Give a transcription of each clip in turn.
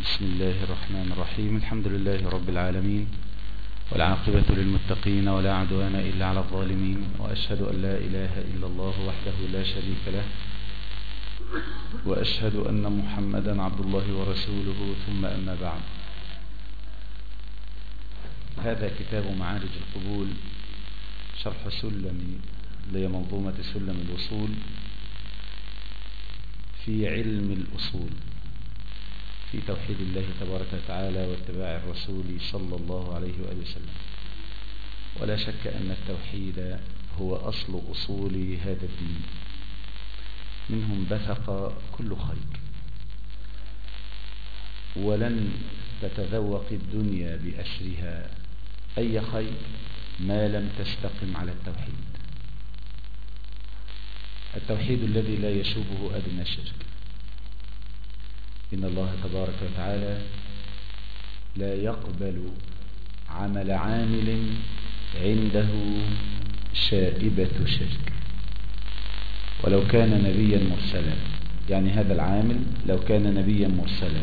بسم الله الرحمن الرحيم. الحمد لله رب العالمين والعاقبة للمتقين ولا عدوان إلا على الظالمين وأشهد أن لا إله إلا الله وحده لا شريك له وأشهد أن محمدا عبد الله ورسوله ثم أما بعد. هذا كتاب معارج القبول شرح سلم لمنظومة سلم الوصول في علم الأصول. في توحيد الله تبارك وتعالى واتباع الرسول صلى الله عليه وآله وسلم. ولا شك أن التوحيد هو أصل أصول هذا الدين. منهم بثق كل خير. ولن تتذوق الدنيا بأسرها أي خير ما لم تستقم على التوحيد. التوحيد الذي لا يشوبه أدنى شرك. إن الله تبارك وتعالى لا يقبل عمل عامل عنده شائبة شرك. ولو كان نبيا مرسلا يعني هذا العامل لو كان نبيا مرسلا.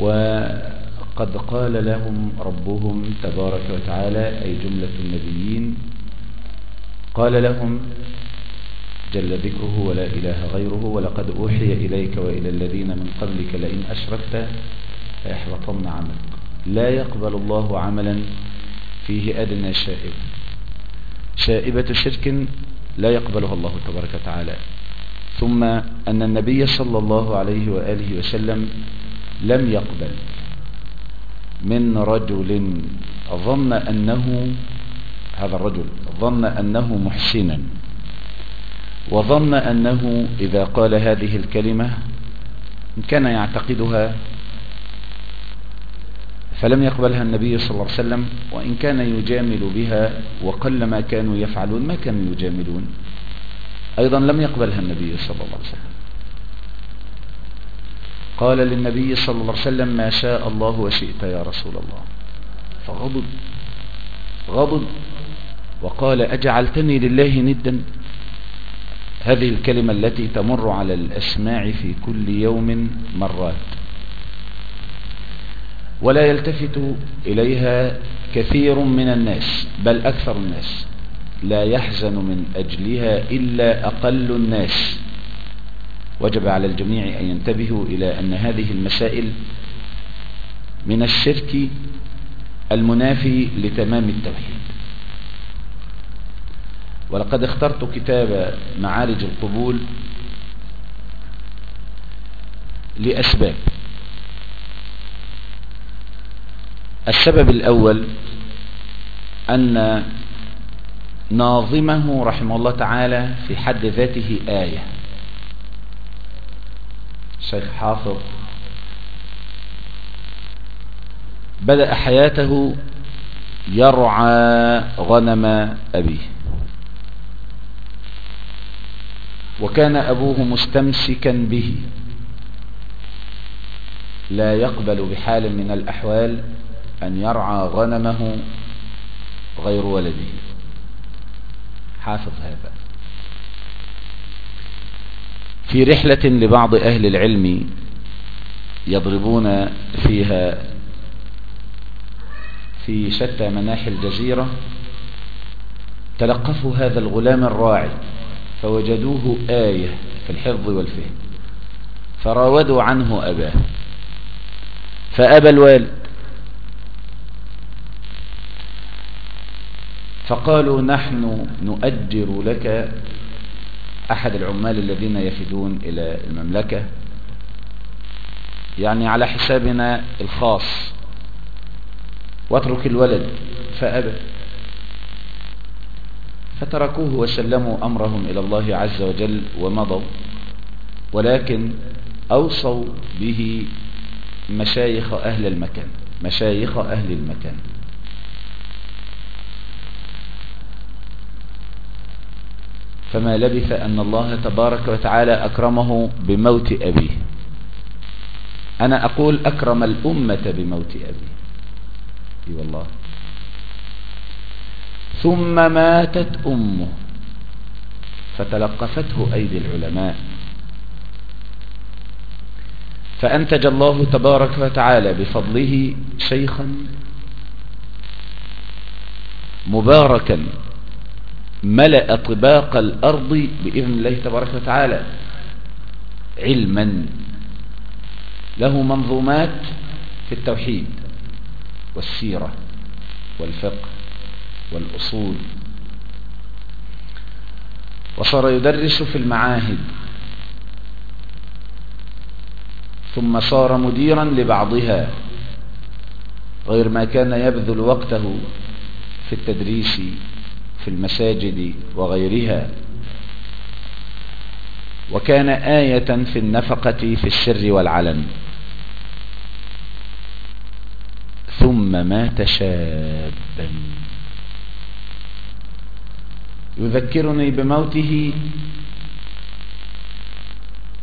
وقد قال لهم ربهم تبارك وتعالى أي جملة النبيين قال لهم جل ذكره ولا إله غيره ولقد أوحي إليك وإلى الذين من قبلك لئن أشركت ليحبطن عملك. لا يقبل الله عملا فيه أدنى شائب. شائبة شرك لا يقبلها الله تبارك وتعالى. ثم أن النبي صلى الله عليه وآله وسلم لم يقبل. من رجل ظن أنه هذا الرجل ظن أنه محسنا. وظن أنه إذا قال هذه الكلمة إن كان يعتقدها فلم يقبلها النبي صلى الله عليه وسلم وإن كان يجامل بها وقل ما كانوا يفعلون ما كانوا يجاملون. أيضا لم يقبلها النبي صلى الله عليه وسلم. قال للنبي صلى الله عليه وسلم ما شاء الله وشئت يا رسول الله. فغضب غضب وقال أجعلتني لله ندا؟ هذه الكلمة التي تمر على الأسماع في كل يوم مرات. ولا يلتفت إليها كثير من الناس بل أكثر الناس. لا يحزن من أجلها إلا أقل الناس. وجب على الجميع أن ينتبهوا إلى أن هذه المسائل من الشرك المنافي لتمام التوحيد. ولقد اخترت كتاب معارج القبول لأسباب. السبب الأول أن ناظمه رحمه الله تعالى في حد ذاته آية. الشيخ حافظ بدأ حياته يرعى غنم أبيه. وكان أبوه مستمسكا به. لا يقبل بحال من الأحوال أن يرعى غنمه غير ولده. حافظ هذا. في رحلة لبعض أهل العلم يضربون فيها في شتى مناحي الجزيرة تلقفوا هذا الغلام الراعي. فوجدوه آية في الحفظ والفهم. فراودوا عنه أباه. فأبى الوالد. فقالوا نحن نؤجر لك أحد العمال الذين يفدون إلى المملكة. يعني على حسابنا الخاص. واترك الولد. فأبى. فتركوه وسلموا أمرهم إلى الله عز وجل ومضوا ولكن أوصوا به مشايخ أهل المكان مشايخ أهل المكان. فما لبث أن الله تبارك وتعالى أكرمه بموت أبيه. أنا أقول أكرم الأمة بموت أبيه. أي والله. ثم ماتت أمه فتلقفته أيدي العلماء. فأنتج الله تبارك وتعالى بفضله شيخا مباركا ملأ طباق الأرض بإذن الله تبارك وتعالى علما. له منظومات في التوحيد والسيرة والفقه. والأصول. وصار يدرس في المعاهد. ثم صار مديرا لبعضها. غير ما كان يبذل وقته في التدريس في المساجد وغيرها. وكان آية في النفقة في السر والعلن. ثم مات شابا. يذكرني بموته.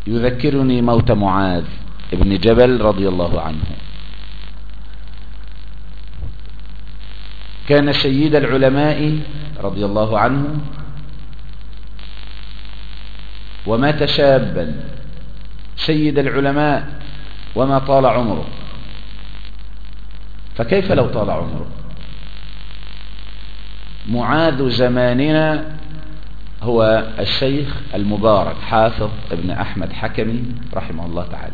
يذكرني موت معاذ ابن جبل رضي الله عنه. كان سيد العلماء رضي الله عنه ومات شابا. سيد العلماء وما طال عمره. فكيف لو طال عمره؟ معاذ زماننا هو الشيخ المبارك حافظ ابن أحمد حكمي رحمه الله تعالى.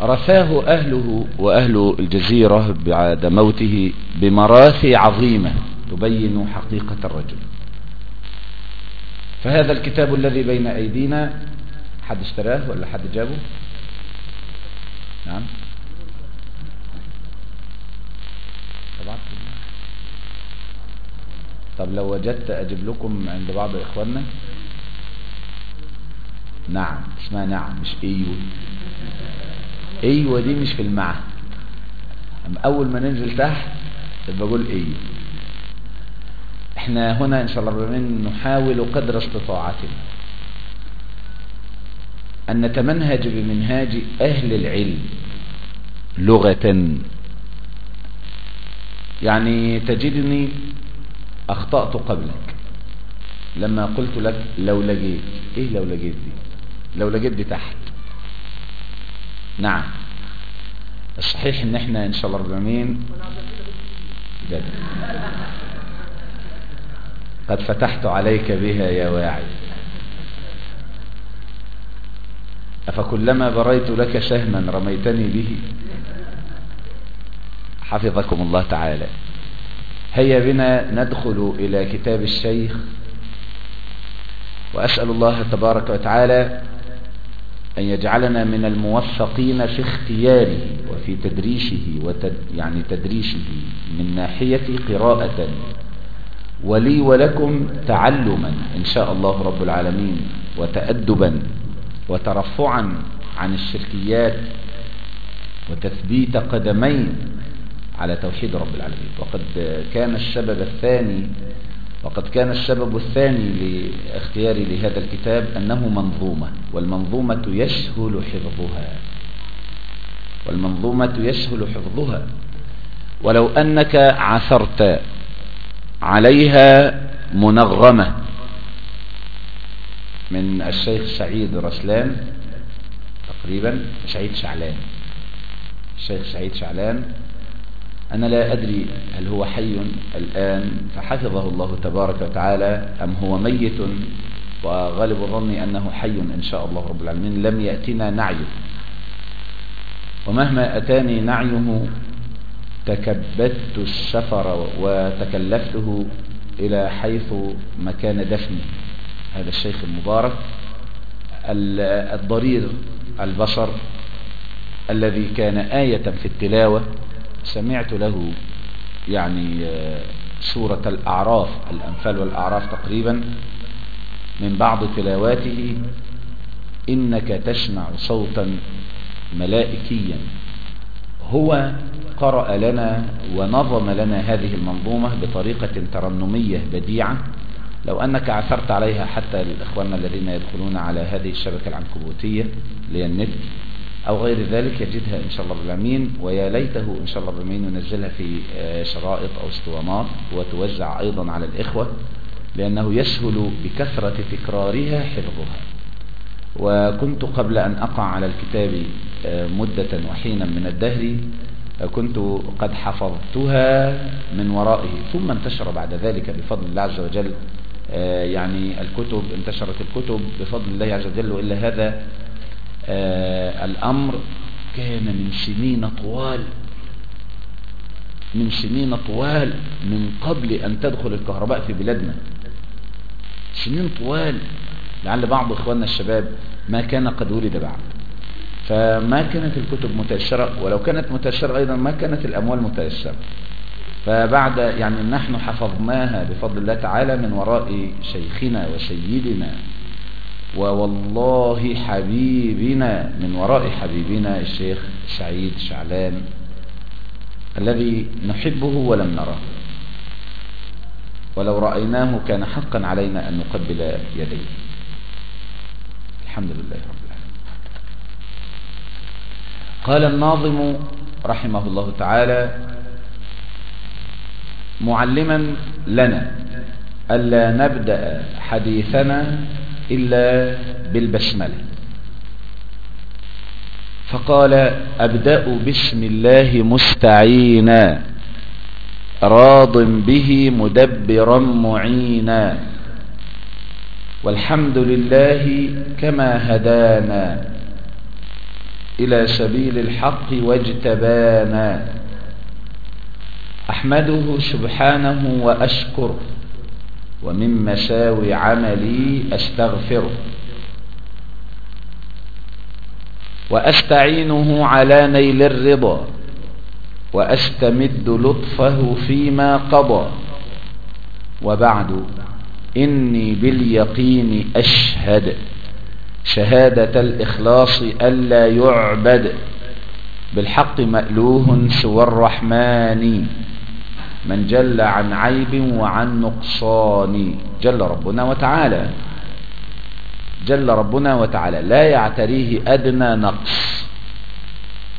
رثاه أهله وأهل الجزيرة بعد موته بمراثي عظيمة تبين حقيقة الرجل. فهذا الكتاب الذي بين أيدينا حد اشتراه ولا حد جابه؟ نعم. طب لو وجدت أجيب لكم عند بعض إخواننا؟ نعم اسمها نعم مش أيوه. أيوه دي مش في أما أول ما ننزل تحت يبقى أقول أيوه. إحنا هنا إن شاء الله نحاول قدر استطاعتنا. أن نتمنهج بمنهاج أهل العلم لغة. يعني تجدني أخطأت قبلك. لما قلت لك لو لقيت إيه لو لقيت دي؟ لو لقيت دي تحت. نعم. الصحيح إن إحنا إن شاء الله رب العالمين جد. قد فتحت عليك بها يا واعي. أفكلما بريت لك سهما رميتني به؟ حفظكم الله تعالى. هيا بنا ندخل إلى كتاب الشيخ. وأسأل الله تبارك وتعالى أن يجعلنا من الموفقين في اختياره وفي تدريشه وتد يعني تدريشه من ناحية قراءة. ولي ولكم تعلما إن شاء الله رب العالمين وتأدبا وترفعا عن الشركيات وتثبيت قدمين على توحيد رب العالمين. وقد كان السبب الثاني وقد كان السبب الثاني لاختياري لهذا الكتاب أنه منظومة والمنظومة يسهل حفظها. والمنظومة يسهل حفظها. ولو أنك عثرت عليها منغمة من الشيخ سعيد رسلان تقريبا سعيد شعلان. الشيخ سعيد شعلان أنا لا أدري هل هو حي الآن فحفظه الله تبارك وتعالى أم هو ميت وغالب ظني أنه حي إن شاء الله رب العالمين لم يأتنا نعيه ومهما أتاني نعيه تكبدت السفر وتكلفته إلى حيث مكان دفنه هذا الشيخ المبارك الضرير البصر الذي كان آية في التلاوة سمعت له يعني سورة الأعراف الأنفال والأعراف تقريبا من بعض تلاواته إنك تسمع صوتا ملائكيا. هو قرأ لنا ونظم لنا هذه المنظومة بطريقة ترنمية بديعة. لو أنك عثرت عليها حتى الإخوان الذين يدخلون على هذه الشبكة العنكبوتية للنت أو غير ذلك يجدها إن شاء الله بالأمين ويا ليته إن شاء الله بالأمين ينزلها في شرائط أو اسطوانات وتوزع أيضا على الإخوة لأنه يسهل بكثرة تكرارها حفظها. وكنت قبل أن أقع على الكتاب آه، مدة وحينا من الدهر آه، كنت قد حفظتها من ورائه. ثم انتشر بعد ذلك بفضل الله عز وجل آه، يعني الكتب انتشرت الكتب بفضل الله عز وجل وإلا هذا الأمر كان من سنين طوال من سنين طوال من قبل أن تدخل الكهرباء في بلادنا. سنين طوال. لعل بعض إخواننا الشباب ما كان قد ولد بعد. فما كانت الكتب متأثرة ولو كانت متأثرة أيضا ما كانت الأموال متأثرة فبعد يعني نحن حفظناها بفضل الله تعالى من وراء شيخنا وسيدنا ووالله حبيبنا من وراء حبيبنا الشيخ سعيد شعلان الذي نحبه ولم نراه ولو رأيناه كان حقا علينا أن نقبل يديه. الحمد لله رب العالمين. قال الناظم رحمه الله تعالى معلما لنا ألا نبدأ حديثنا إلا بالبسملة. فقال أبدأ بسم الله مستعينا راض به مدبرا معينا. والحمد لله كما هدانا إلى سبيل الحق واجتبانا. أحمده سبحانه وأشكره. ومن مساوي عملي أستغفره. وأستعينه على نيل الرضا. وأستمد لطفه فيما قضى. وبعد إني باليقين أشهد شهادة الإخلاص ألا يعبد. بالحق مألوه سوى الرحمن. من جل عن عيب وعن نقصان. جل ربنا وتعالى. جل ربنا وتعالى. لا يعتريه أدنى نقص.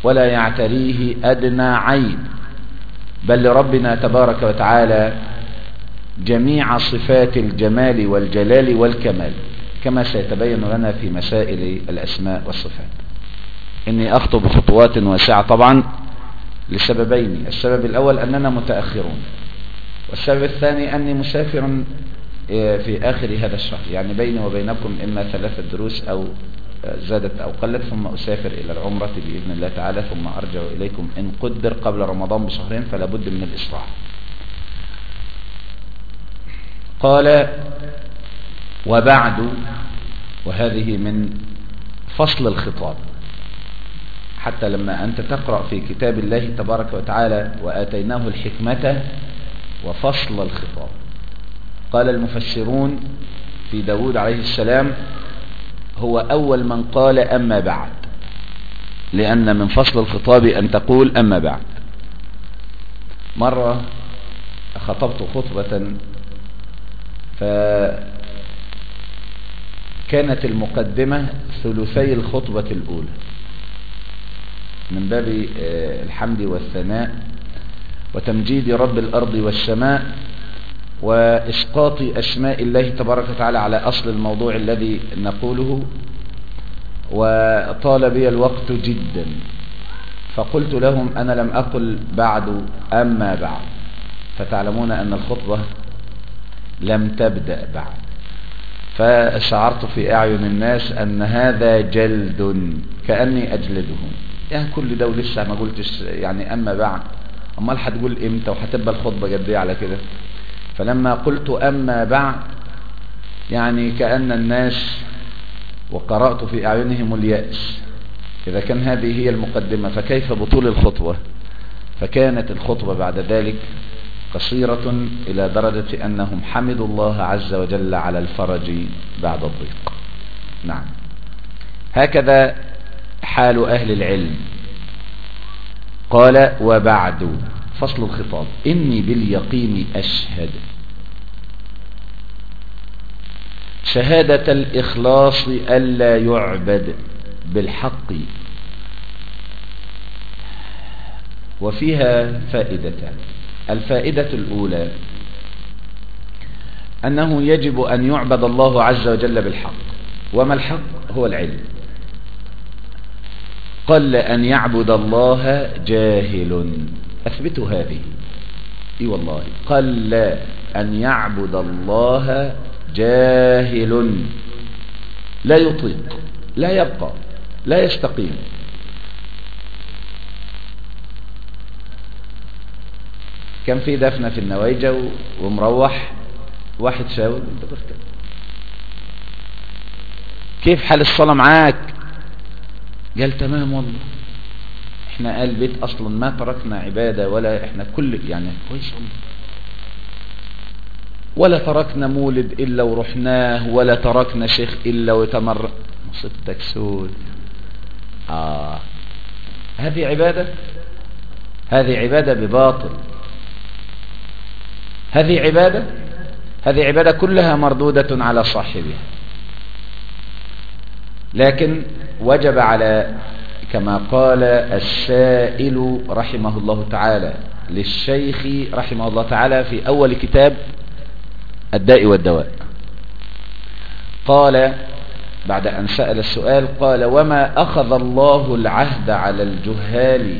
ولا يعتريه أدنى عيب بل لربنا تبارك وتعالى جميع صفات الجمال والجلال والكمال. كما سيتبين لنا في مسائل الأسماء والصفات. إني أخطب خطوات واسعة. طبعا لسببين السبب الأول أننا متأخرون والسبب الثاني أني مسافر آه، في آخر هذا الشهر يعني بيني وبينكم إما ثلاثة دروس أو آه، زادت أو قلت ثم أسافر إلى العمرة بإذن الله تعالى ثم أرجع إليكم إن قدر قبل رمضان بشهرين فلا بد من الإصلاح. قال وبعد. وهذه من فصل الخطاب. حتى لما أنت تقرأ في كتاب الله تبارك وتعالى وآتيناه الحكمة وفصل الخطاب. قال المفسرون في داود عليه السلام هو أول من قال أما بعد لأن من فصل الخطاب أن تقول أما بعد. مرة خطبت خطبة فكانت المقدمة ثلثي الخطبة الأولى. من باب آه، الحمد والثناء وتمجيد رب الأرض والسماء وإسقاط أسماء الله تبارك وتعالى على أصل الموضوع الذي نقوله. وطال بي الوقت جدا فقلت لهم أنا لم أقل بعد أما بعد. فتعلمون أن الخطبة لم تبدأ بعد. فشعرت في أعين الناس أن هذا جلد كأني أجلدهم. يعني كل ده ولسه ما قلتش يعني أما بعد. أمال هتقول إمتى وهتبقى الخطبة جدية على كده؟ فلما قلت أما بعد يعني كأن الناس وقرأت في أعينهم اليأس. إذا كان هذه هي المقدمة فكيف بطول الخطوة؟ فكانت الخطوة بعد ذلك قصيرة إلى درجة أنهم حمدوا الله عز وجل على الفرج بعد الضيق. نعم. هكذا حال أهل العلم. قال وبعد. فصل الخطاب. إني باليقين أشهد. شهادة الإخلاص ألا يعبد بالحق. وفيها فائدتان الفائدة الأولى أنه يجب أن يعبد الله عز وجل بالحق. وما الحق؟ هو العلم. قل أن يعبد الله جاهل. أثبتوا هذه. إي والله. قل أن يعبد الله جاهل. لا يطيق. لا يبقى. لا يستقيم. كان في دفنة في النوايجة ومروح؟ واحد شاور كيف حال الصلاة معاك؟ قال تمام والله. إحنا قال بيت أصلا ما تركنا عبادة ولا إحنا كل يعني كويس والله. ولا تركنا مولد إلا ورحناه ولا تركنا شيخ إلا وتمر. مصيبتك سود. آه. هذه عبادة؟ هذه عبادة بباطل. هذه عبادة؟ هذه عبادة كلها مردودة على صاحبها. لكن وجب على كما قال السائل رحمه الله تعالى للشيخ رحمه الله تعالى في أول كتاب الداء والدواء. قال بعد أن سأل السؤال قال وما أخذ الله العهد على الجهال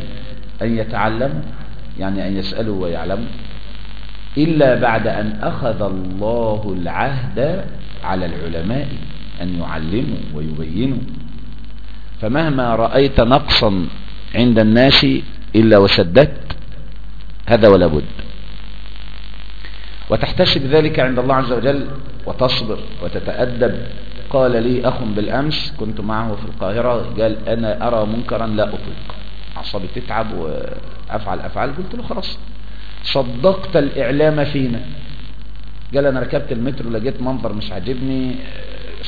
أن يتعلموا يعني أن يسألوا ويعلموا إلا بعد أن أخذ الله العهد على العلماء. أن يعلموا ويبينوا. فمهما رأيت نقصا عند الناس إلا وسددت هذا ولا بد. وتحتسب ذلك عند الله عز وجل وتصبر وتتأدب. قال لي أخ بالأمس كنت معه في القاهرة قال أنا أرى منكرا لا أطلق أعصابي تتعب وأفعل أفعال. قلت له خلاص صدقت الإعلام فينا. قال أنا ركبت المترو لقيت منظر مش عاجبني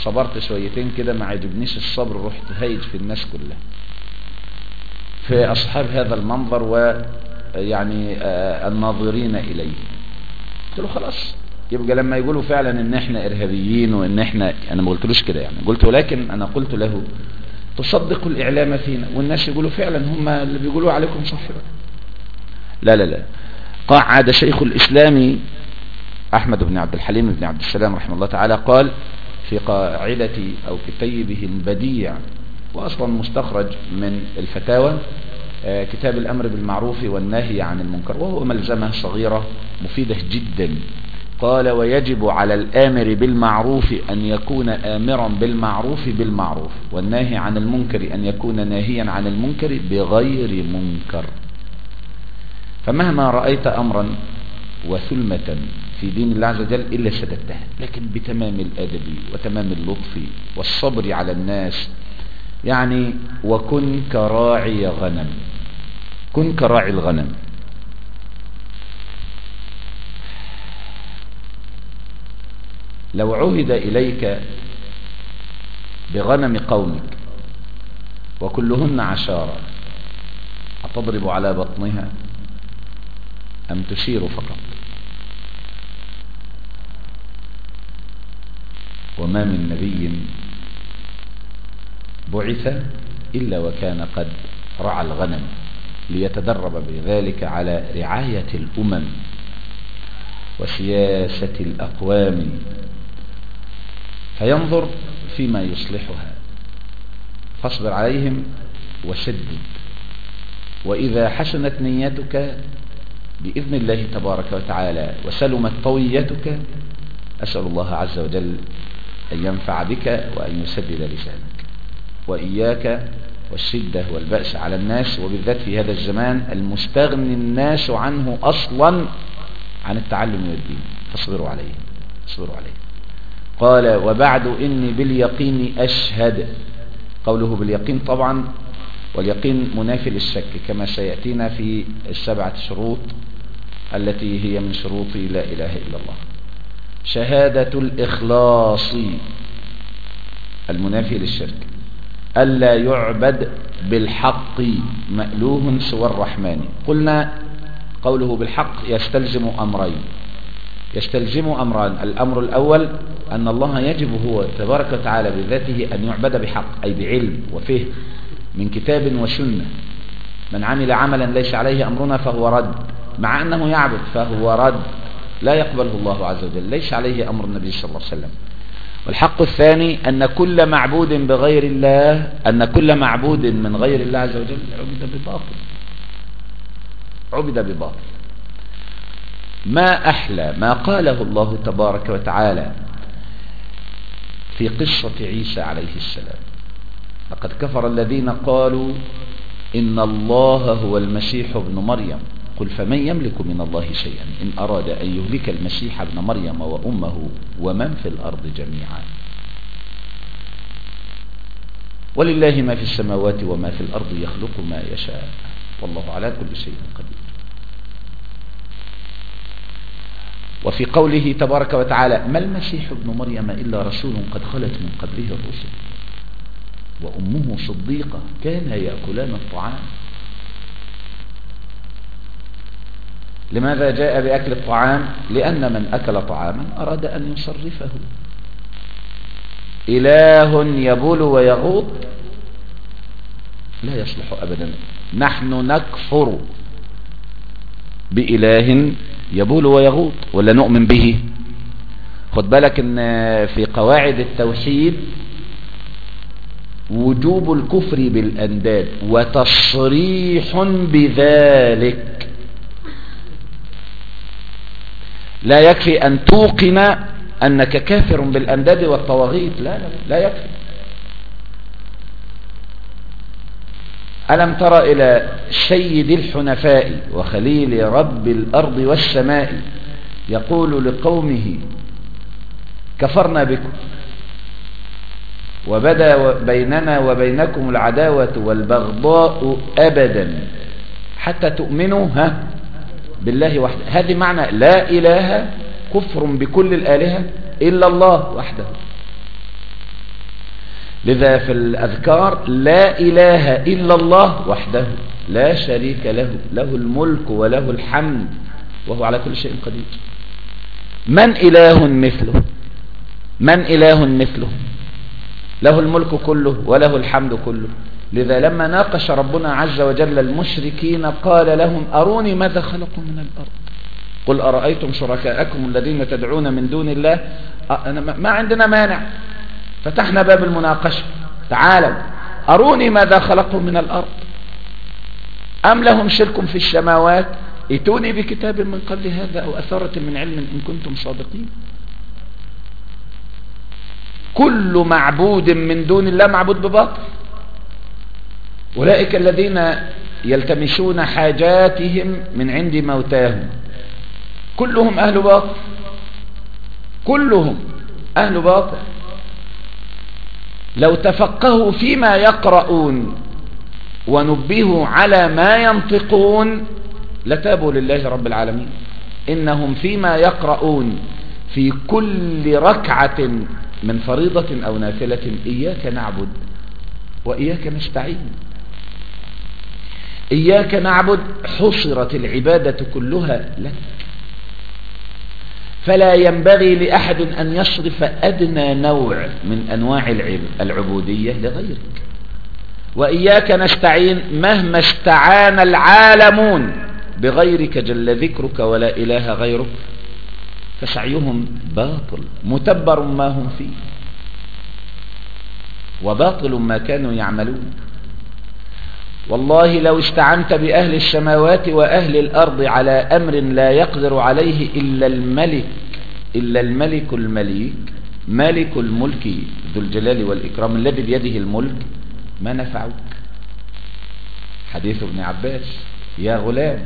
صبرت شويتين كده ما عجبنيش الصبر رحت هايج في الناس كلها. في أصحاب هذا المنظر ويعني الناظرين إليه. قلت له خلاص يبقى لما يقولوا فعلا إن إحنا إرهابيين وإن إحنا أنا ما قلتلوش كده يعني. قلت ولكن أنا قلت له تصدقوا الإعلام فينا. والناس يقولوا فعلا هم اللي بيقولوا عليكم صح. لا لا لا. قعد شيخ الإسلام أحمد بن عبد الحليم بن عبد السلام رحمه الله تعالى قال في قاعدة أو كتيبه البديع واصلا مستخرج من الفتاوى كتاب الأمر بالمعروف والنهي عن المنكر وهو ملزمة صغيرة مفيدة جدا. قال ويجب على الآمر بالمعروف أن يكون آمرا بالمعروف بالمعروف والناهي عن المنكر أن يكون ناهيا عن المنكر بغير منكر. فمهما رأيت أمرا وثلمة في دين الله عز وجل إلا سددتها لكن بتمام الأدب وتمام اللطف والصبر على الناس يعني وكن كراعي غنم. كن كراعي الغنم. لو عهد إليك بغنم قومك وكلهن عشارة أتضرب على بطنها أم تشير فقط؟ وما من نبي بعث إلا وكان قد رعى الغنم ليتدرب بذلك على رعاية الأمم وسياسة الأقوام. فينظر فيما يصلحها. فاصبر عليهم وسدد وإذا حسنت نيتك بإذن الله تبارك وتعالى وسلمت طويتك أسأل الله عز وجل أن ينفع بك وأن يسدد لسانك. وإياك والشدة والبأس على الناس وبالذات في هذا الزمان المستغني الناس عنه أصلا عن التعلم والدين. فاصبروا عليه اصبروا عليه. قال وبعد إني باليقين أشهد. قوله باليقين طبعا واليقين منافي للشك كما سيأتينا في السبعة شروط التي هي من شروط لا إله إلا الله. شهادة الإخلاص. المنافي للشرك. ألا يعبد بالحق مألوه سوى الرحمن. قلنا قوله بالحق يستلزم أمرين. يستلزم أمران. الأمر الأول أن الله يجب هو تبارك وتعالى بذاته أن يعبد بحق أي بعلم وفهم من كتاب وسنة. من عمل عملا ليس عليه أمرنا فهو رد. مع أنه يعبد فهو رد. لا يقبله الله عز وجل. ليس عليه أمر النبي صلى الله عليه وسلم. والحق الثاني أن كل معبود بغير الله أن كل معبود من غير الله عز وجل عبد بباطل. عبد بباطل. ما أحلى ما قاله الله تبارك وتعالى في قصة عيسى عليه السلام. لقد كفر الذين قالوا إن الله هو المسيح ابن مريم. قل فمن يملك من الله شيئا؟ إن أراد أن يهلك المسيح ابن مريم وأمه ومن في الأرض جميعا؟ ولله ما في السماوات وما في الأرض يخلق ما يشاء. والله على كل شيء قدير. وفي قوله تبارك وتعالى ما المسيح ابن مريم إلا رسول قد خلت من قبله الرسل. وأمه صديقة كان يأكلان الطعام. لماذا جاء بأكل الطعام؟ لأن من أكل طعاما أراد أن يصرفه. إله يبول ويغوط لا يصلح أبدا. نحن نكفر بإله يبول ويغوط ولا نؤمن به. خد بالك إن في قواعد التوحيد وجوب الكفر بالأنداد وتصريح بذلك لا يكفي أن توقن أنك كافر بالأنداد والطواغيت. لا لا, لا يكفي. ألم تر إلى سيد الحنفاء وخليل رب الأرض والسماء يقول لقومه كفرنا بكم وبدا بيننا وبينكم العداوة والبغضاء أبدا حتى تؤمنوا ها؟ بالله وحده. هذه معنى لا إله كفر بكل الآلهة إلا الله وحده. لذا في الأذكار لا إله إلا الله وحده. لا شريك له. له الملك وله الحمد. وهو على كل شيء قدير. من إله مثله؟ من إله مثله؟ له الملك كله وله الحمد كله. لذا لما ناقش ربنا عز وجل المشركين قال لهم أروني ماذا خلقوا من الأرض؟ قل أرأيتم شركاءكم الذين تدعون من دون الله؟ ما عندنا مانع. فتحنا باب المناقشة. تعالوا أروني ماذا خلقوا من الأرض؟ أم لهم شرك في السماوات؟ ائتوني بكتاب من قبل هذا أو أثارة من علم إن كنتم صادقين. كل معبود من دون الله معبود بباطل. أولئك الذين يلتمسون حاجاتهم من عند موتاهم. كلهم أهل باطل. كلهم أهل باطل. لو تفقهوا فيما يقرؤون ونبهوا على ما ينطقون لتابوا لله رب العالمين. إنهم فيما يقرؤون في كل ركعة من فريضة أو نافلة إياك نعبد وإياك نستعين. إياك نعبد حصرت العبادة كلها لك. فلا ينبغي لأحد أن يصرف أدنى نوع من أنواع العبودية لغيرك. وإياك نستعين مهما استعان العالمون بغيرك جل ذكرك ولا إله غيرك فسعيهم باطل متبر ما هم فيه وباطل ما كانوا يعملون. والله لو استعنت بأهل السماوات وأهل الأرض على أمر لا يقدر عليه إلا الملك إلا الملك المليك مالك الملك ذو الجلال والإكرام الذي بيده الملك ما نفعك؟ حديث ابن عباس يا غلام.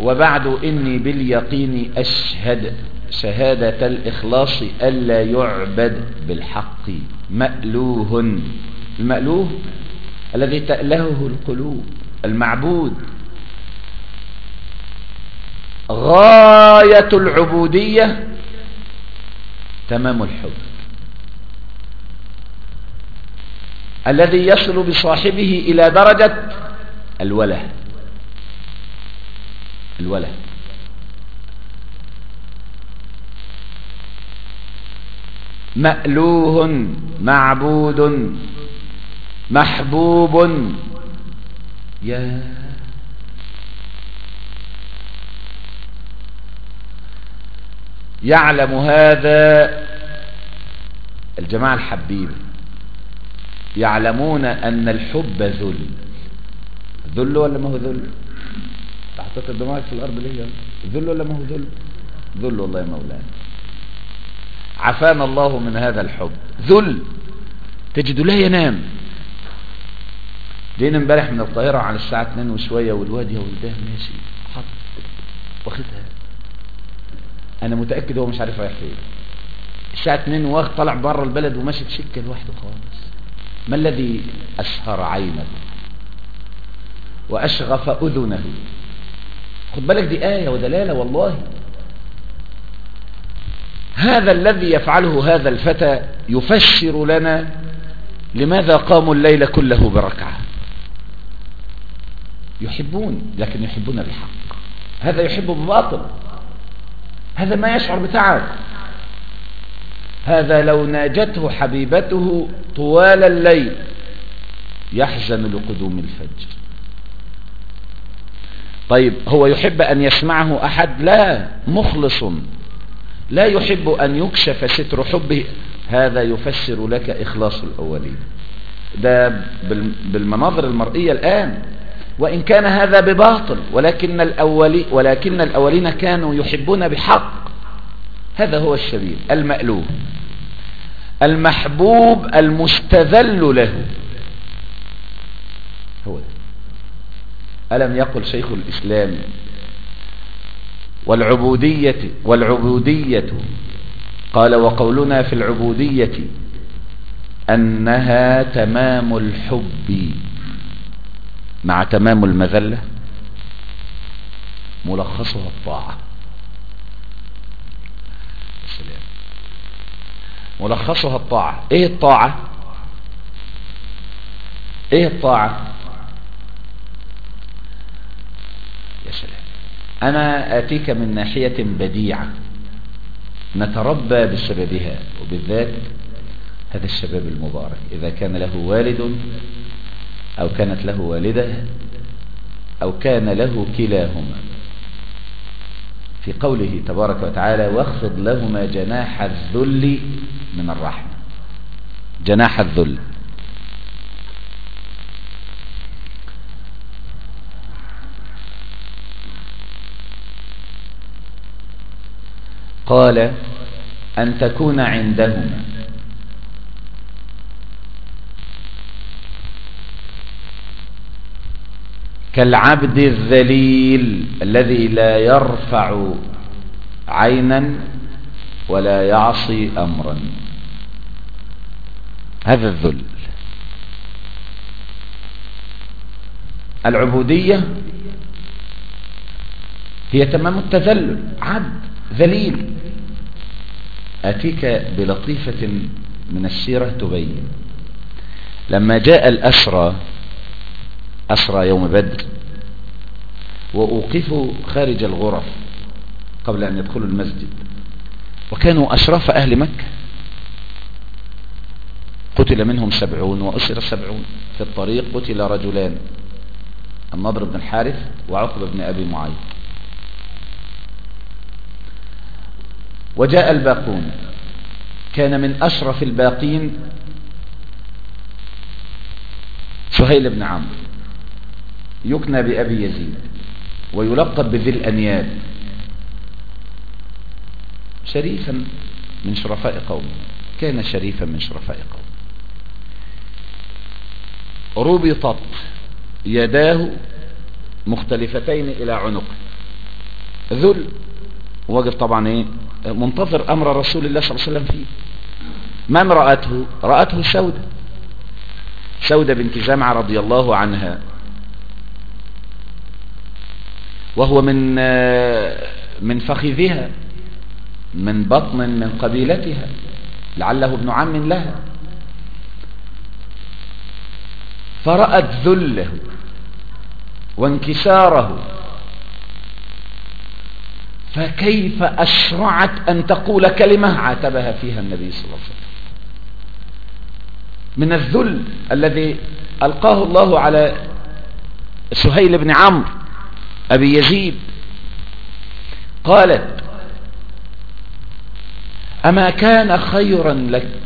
وبعد إني باليقين أشهد شهادة الإخلاص ألا يعبد بالحق مألوه. المألوه الذي تألهه القلوب المعبود. غاية العبودية تمام الحب. الذي يصل بصاحبه إلى درجة الوله. الوله. مألوه معبود. محبوب. يا يعلم هذا الجماعة الحبيبة يعلمون أن الحب ذل. ذل ولا ما هو ذل؟ حطيت دماغك في الأرض ليه ذل ولا ما هو ذل؟ ذل والله يا مولانا. عفانا الله من هذا الحب. ذل. تجد لا ينام. جينا امبارح من القاهرة على الساعة 2 وشوية والواد يا ولدان ماشي. حط. واخدها أنا متأكد هو مش عارف رايح فين. الساعة 2 واخد طلع بره البلد وماشي في سكة لوحده خالص. ما الذي أسهر عينه؟ وأشغف أذنه؟ خد بالك دي آية ودلالة والله. هذا الذي يفعله هذا الفتى يفسر لنا لماذا قاموا الليل كله بركعة. يحبون لكن يحبون الحق. هذا يحب بباطل هذا ما يشعر بتعب. هذا لو ناجته حبيبته طوال الليل يحزن لقدوم الفجر. طيب هو يحب أن يسمعه أحد؟ لا مخلص. لا يحب أن يكشف ستر حبه. هذا يفسر لك إخلاص الأولين. ده بالمناظر المرئية الآن. وإن كان هذا بباطل ولكن الأولي ولكن الأولين كانوا يحبون بحق. هذا هو السبيل المألوف. المحبوب المستذل له. هو ده. ألم يقل شيخ الإسلام والعبودية والعبودية. قال وقولنا في العبودية أنها تمام الحب. مع تمام المذلة؟ ملخصها الطاعة. السلام ملخصها الطاعة. إيه الطاعة؟ إيه الطاعة؟ يا سلام. أنا آتيك من ناحية بديعة. نتربى بسببها وبالذات هذا الشباب المبارك. إذا كان له والد أو كانت له والدة أو كان له كلاهما. في قوله تبارك وتعالى واخفض لهما جناح الذل من الرحمة. جناح الذل. قال أن تكون عندهما. كالعبد الذليل الذي لا يرفع عينا ولا يعصي أمرا. هذا الذل. العبودية هي تمام التذلل. عبد ذليل. أتيك بلطيفة من السيرة تبين. لما جاء الأسرى أسرى يوم بدر وأوقفوا خارج الغرف قبل أن يدخلوا المسجد وكانوا أشراف أهل مكة. قتل منهم سبعون وأسر سبعون في الطريق قتل رجلان النضر بن الحارث وعقب بن أبي معيط. وجاء الباقون. كان من أشرف الباقين سهيل بن عمرو. يكنى بأبي يزيد ويلقب بذي الأنياب شريفا من شرفاء قومه. كان شريفا من شرفاء قومه. ربطت يداه مختلفتين إلى عنقه. ذل واقف طبعا إيه منتظر أمر رسول الله صلى الله عليه وسلم فيه. من رأته رأته سودة. سودة بنت زمعة رضي الله عنها. وهو من من فخذها من بطن من قبيلتها لعله ابن عم لها. فرأت ذله وانكساره. فكيف أسرعت أن تقول كلمة عاتبها فيها النبي صلى الله عليه وسلم؟ من الذل الذي ألقاه الله على سهيل بن عمرو. أبي يزيد قالت أما كان خيرا لك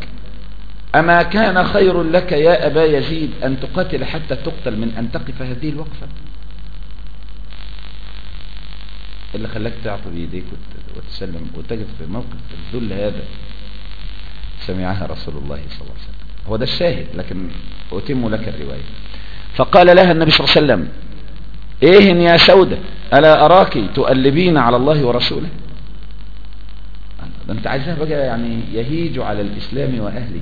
أما كان خير لك يا أبا يزيد أن تقاتل حتى تقتل من أن تقف هذه الوقفة؟ اللي خلاك تعطي بيديك وتسلم وتقف في موقف الذل هذا؟ سمعها رسول الله صلى الله عليه وسلم. هو ده الشاهد لكن أتم لك الرواية. فقال لها النبي صلى الله عليه وسلم إيه يا سودة ألا أراك تؤلبين على الله ورسوله؟ ده أنت عايزها بقى يعني يهيج على الإسلام وأهله.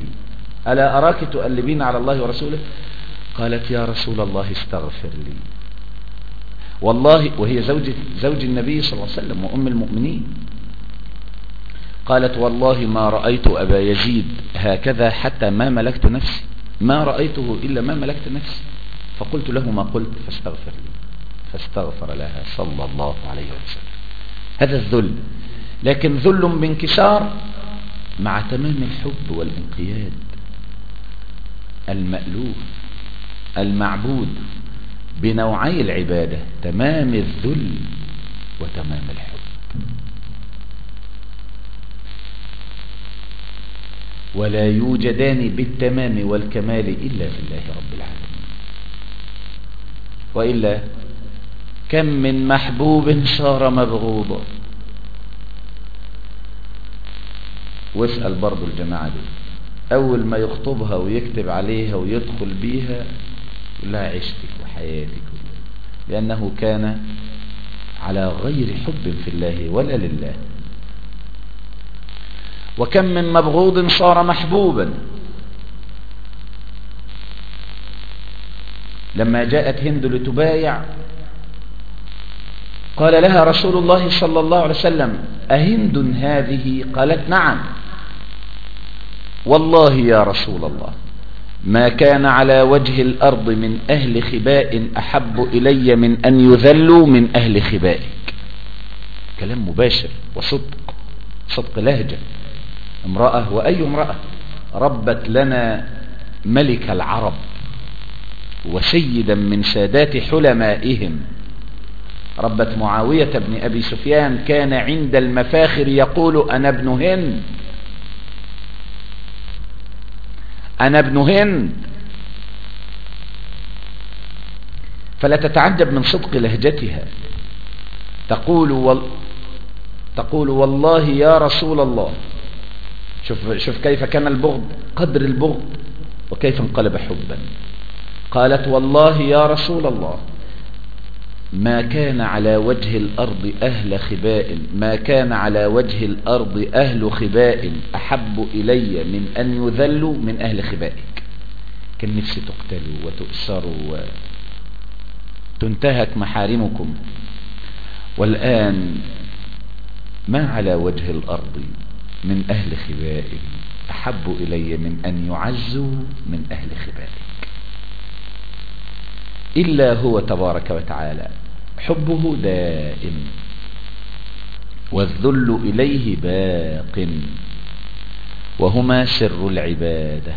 ألا أراك تؤلبين على الله ورسوله؟ قالت يا رسول الله استغفر لي. والله وهي زوج, زوج النبي صلى الله عليه وسلم وأم المؤمنين. قالت والله ما رأيت أبا يزيد هكذا حتى ما ملكت نفسي. ما رأيته إلا ما ملكت نفسي. فقلت له ما قلت فاستغفر لي. فاستغفر لها صلى الله عليه وسلم. هذا الذل. لكن ذل بانكسار مع تمام الحب والانقياد. المألوف المعبود بنوعي العبادة تمام الذل وتمام الحب. ولا يوجدان بالتمام والكمال إلا في الله رب العالمين. وإلا كم من محبوب صار مبغوضا واسأل برضو الجماعة دي. أول ما يخطبها ويكتب عليها ويدخل بيها لها عشتك وحياتك. لأنه كان على غير حب في الله ولا لله. وكم من مبغوض صار محبوبا. لما جاءت هند لتبايع قال لها رسول الله صلى الله عليه وسلم أهند هذه؟ قالت نعم. والله يا رسول الله ما كان على وجه الأرض من أهل خباء أحب إلي من أن يذلوا من أهل خبائك. كلام مباشر وصدق صدق لهجة. امرأة وأي امرأة؟ ربت لنا ملك العرب وسيدا من سادات حلمائهم. ربت معاوية بن أبي سفيان كان عند المفاخر يقول أنا ابن هند. أنا ابن هند. فلا تتعجب من صدق لهجتها. تقول وال... تقول والله يا رسول الله. شوف, شوف كيف كان البغض قدر البغض وكيف انقلب حبا. قالت والله يا رسول الله. ما كان على وجه الأرض أهل خباء ما كان على وجه الأرض أهل خباء أحب إلي من أن يذلوا من أهل خبائك. كان نفسي تقتلوا وتؤسروا وتنتهك محارمكم. والآن ما على وجه الأرض من أهل خباء أحب إلي من أن يعزوا من أهل خبائك. إلا هو تبارك وتعالى. حبه دائم. والذل إليه باق. وهما سر العبادة.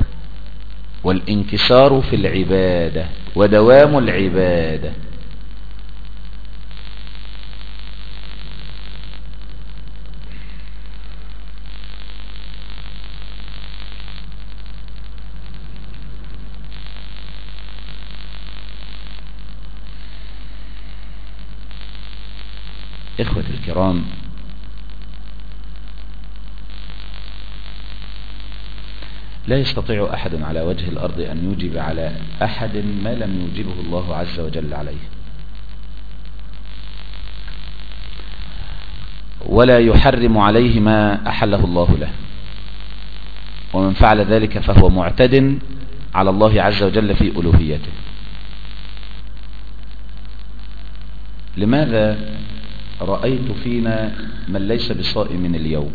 والانكسار في العبادة. ودوام العبادة إخوة الكرام. لا يستطيع أحد على وجه الأرض أن يوجب على أحد ما لم يوجبه الله عز وجل عليه. ولا يحرم عليه ما أحله الله له. ومن فعل ذلك فهو معتد على الله عز وجل في ألوهيته. لماذا رأيت فينا من ليس بصائم اليوم.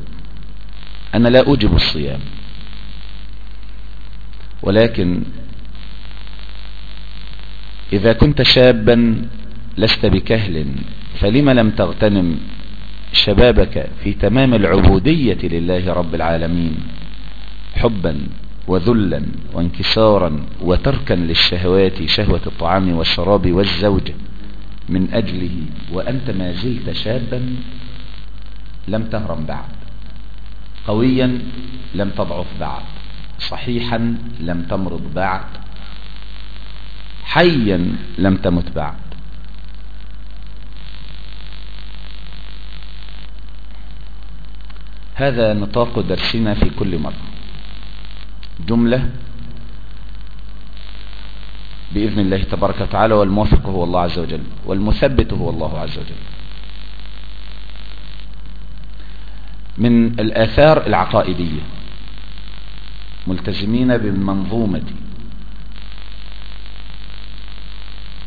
أنا لا أوجب الصيام. ولكن إذا كنت شابا لست بكهل فلما لم تغتنم شبابك في تمام العبودية لله رب العالمين حبا وذلا وانكسارا وتركا للشهوات شهوة الطعام والشراب والزوجة من أجله وأنت ما زلت شابا لم تهرم بعد. قويا لم تضعف بعد. صحيحا لم تمرض بعد. حيا لم تمت بعد. هذا نطاق درسنا في كل مرة. جملة بإذن الله تبارك وتعالى والموفق هو الله عز وجل والمثبت هو الله عز وجل. من الآثار العقائدية. ملتزمين بالمنظومة.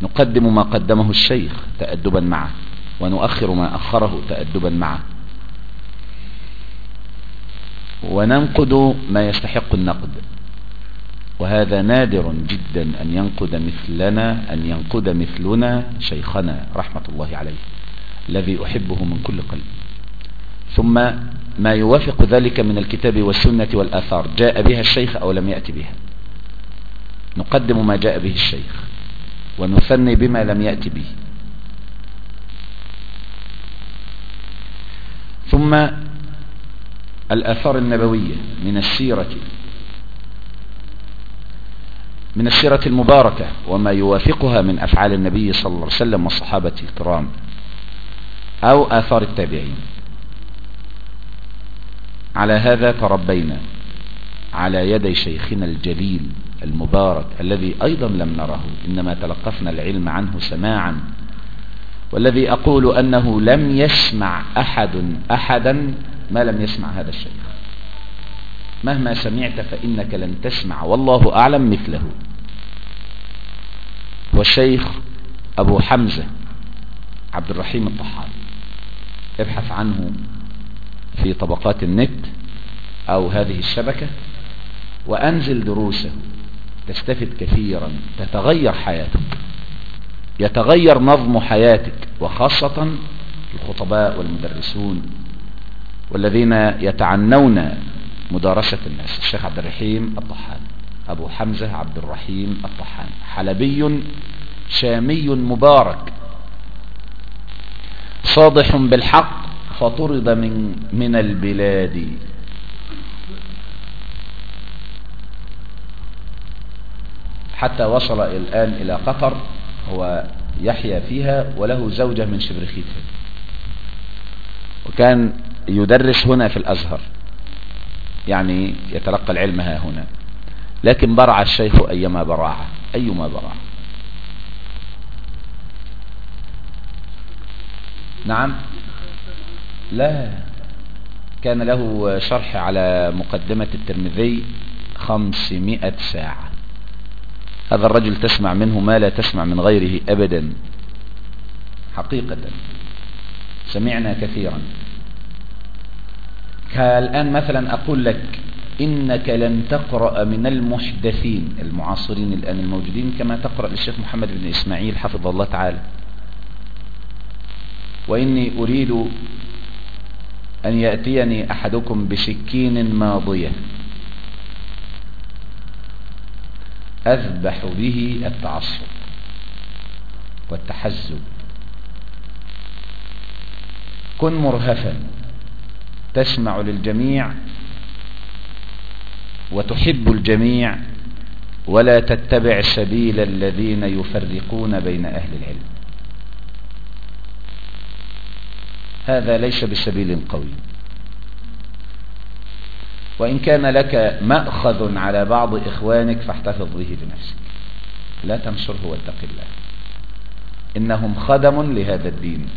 نقدم ما قدمه الشيخ تأدبا معه ونؤخر ما أخره تأدبا معه. وننقد ما يستحق النقد. وهذا نادر جدا أن ينقد مثلنا أن ينقد مثلنا شيخنا رحمة الله عليه الذي أحبه من كل قلب. ثم ما يوافق ذلك من الكتاب والسنة والآثار جاء بها الشيخ أو لم يأتي بها. نقدم ما جاء به الشيخ ونثني بما لم يأتي به. ثم الآثار النبوية من السيرة من السيرة المباركة وما يوافقها من أفعال النبي صلى الله عليه وسلم والصحابة الكرام أو آثار التابعين. على هذا تربينا على يدي شيخنا الجليل المبارك الذي أيضا لم نره إنما تلقفنا العلم عنه سماعا والذي أقول أنه لم يسمع أحد أحدا ما لم يسمع هذا الشيخ. مهما سمعت فإنك لن تسمع والله أعلم مثله. والشيخ أبو حمزة عبد الرحيم الطحان ابحث عنه في طبقات النت أو هذه الشبكة وأنزل دروسه. تستفد كثيرا تتغير حياتك يتغير نظم حياتك وخاصة الخطباء والمدرسون والذين يتعنون مدارسة الناس. الشيخ عبد الرحيم الطحان أبو حمزة عبد الرحيم الطحان. حلبي شامي مبارك. صادح بالحق فطرد من, من البلاد. حتى وصل الآن إلى قطر هو يحيا فيها وله زوجة من شبرخيت وكان يدرس هنا في الأزهر. يعني يتلقى العلم ها هنا. لكن برع الشيخ أيما برعه أيما برع. نعم. لا. كان له شرح على مقدمة الترمذي خمسمائة ساعة. هذا الرجل تسمع منه ما لا تسمع من غيره أبدا. حقيقة. سمعنا كثيرا. كالآن مثلا أقول لك إنك لن تقرأ من المحدثين المعاصرين الآن الموجودين كما تقرأ للشيخ محمد بن إسماعيل حفظ الله تعالى. وإني أريد أن يأتيني أحدكم بسكين ماضية. أذبح به التعصب والتحزب. كن مرهفا تسمع للجميع وتحب الجميع ولا تتبع سبيل الذين يفرقون بين أهل العلم. هذا ليس بسبيل قوي. وإن كان لك مأخذ على بعض إخوانك فاحتفظ به لنفسك لا تنصره واتق الله. إنهم خدم لهذا الدين.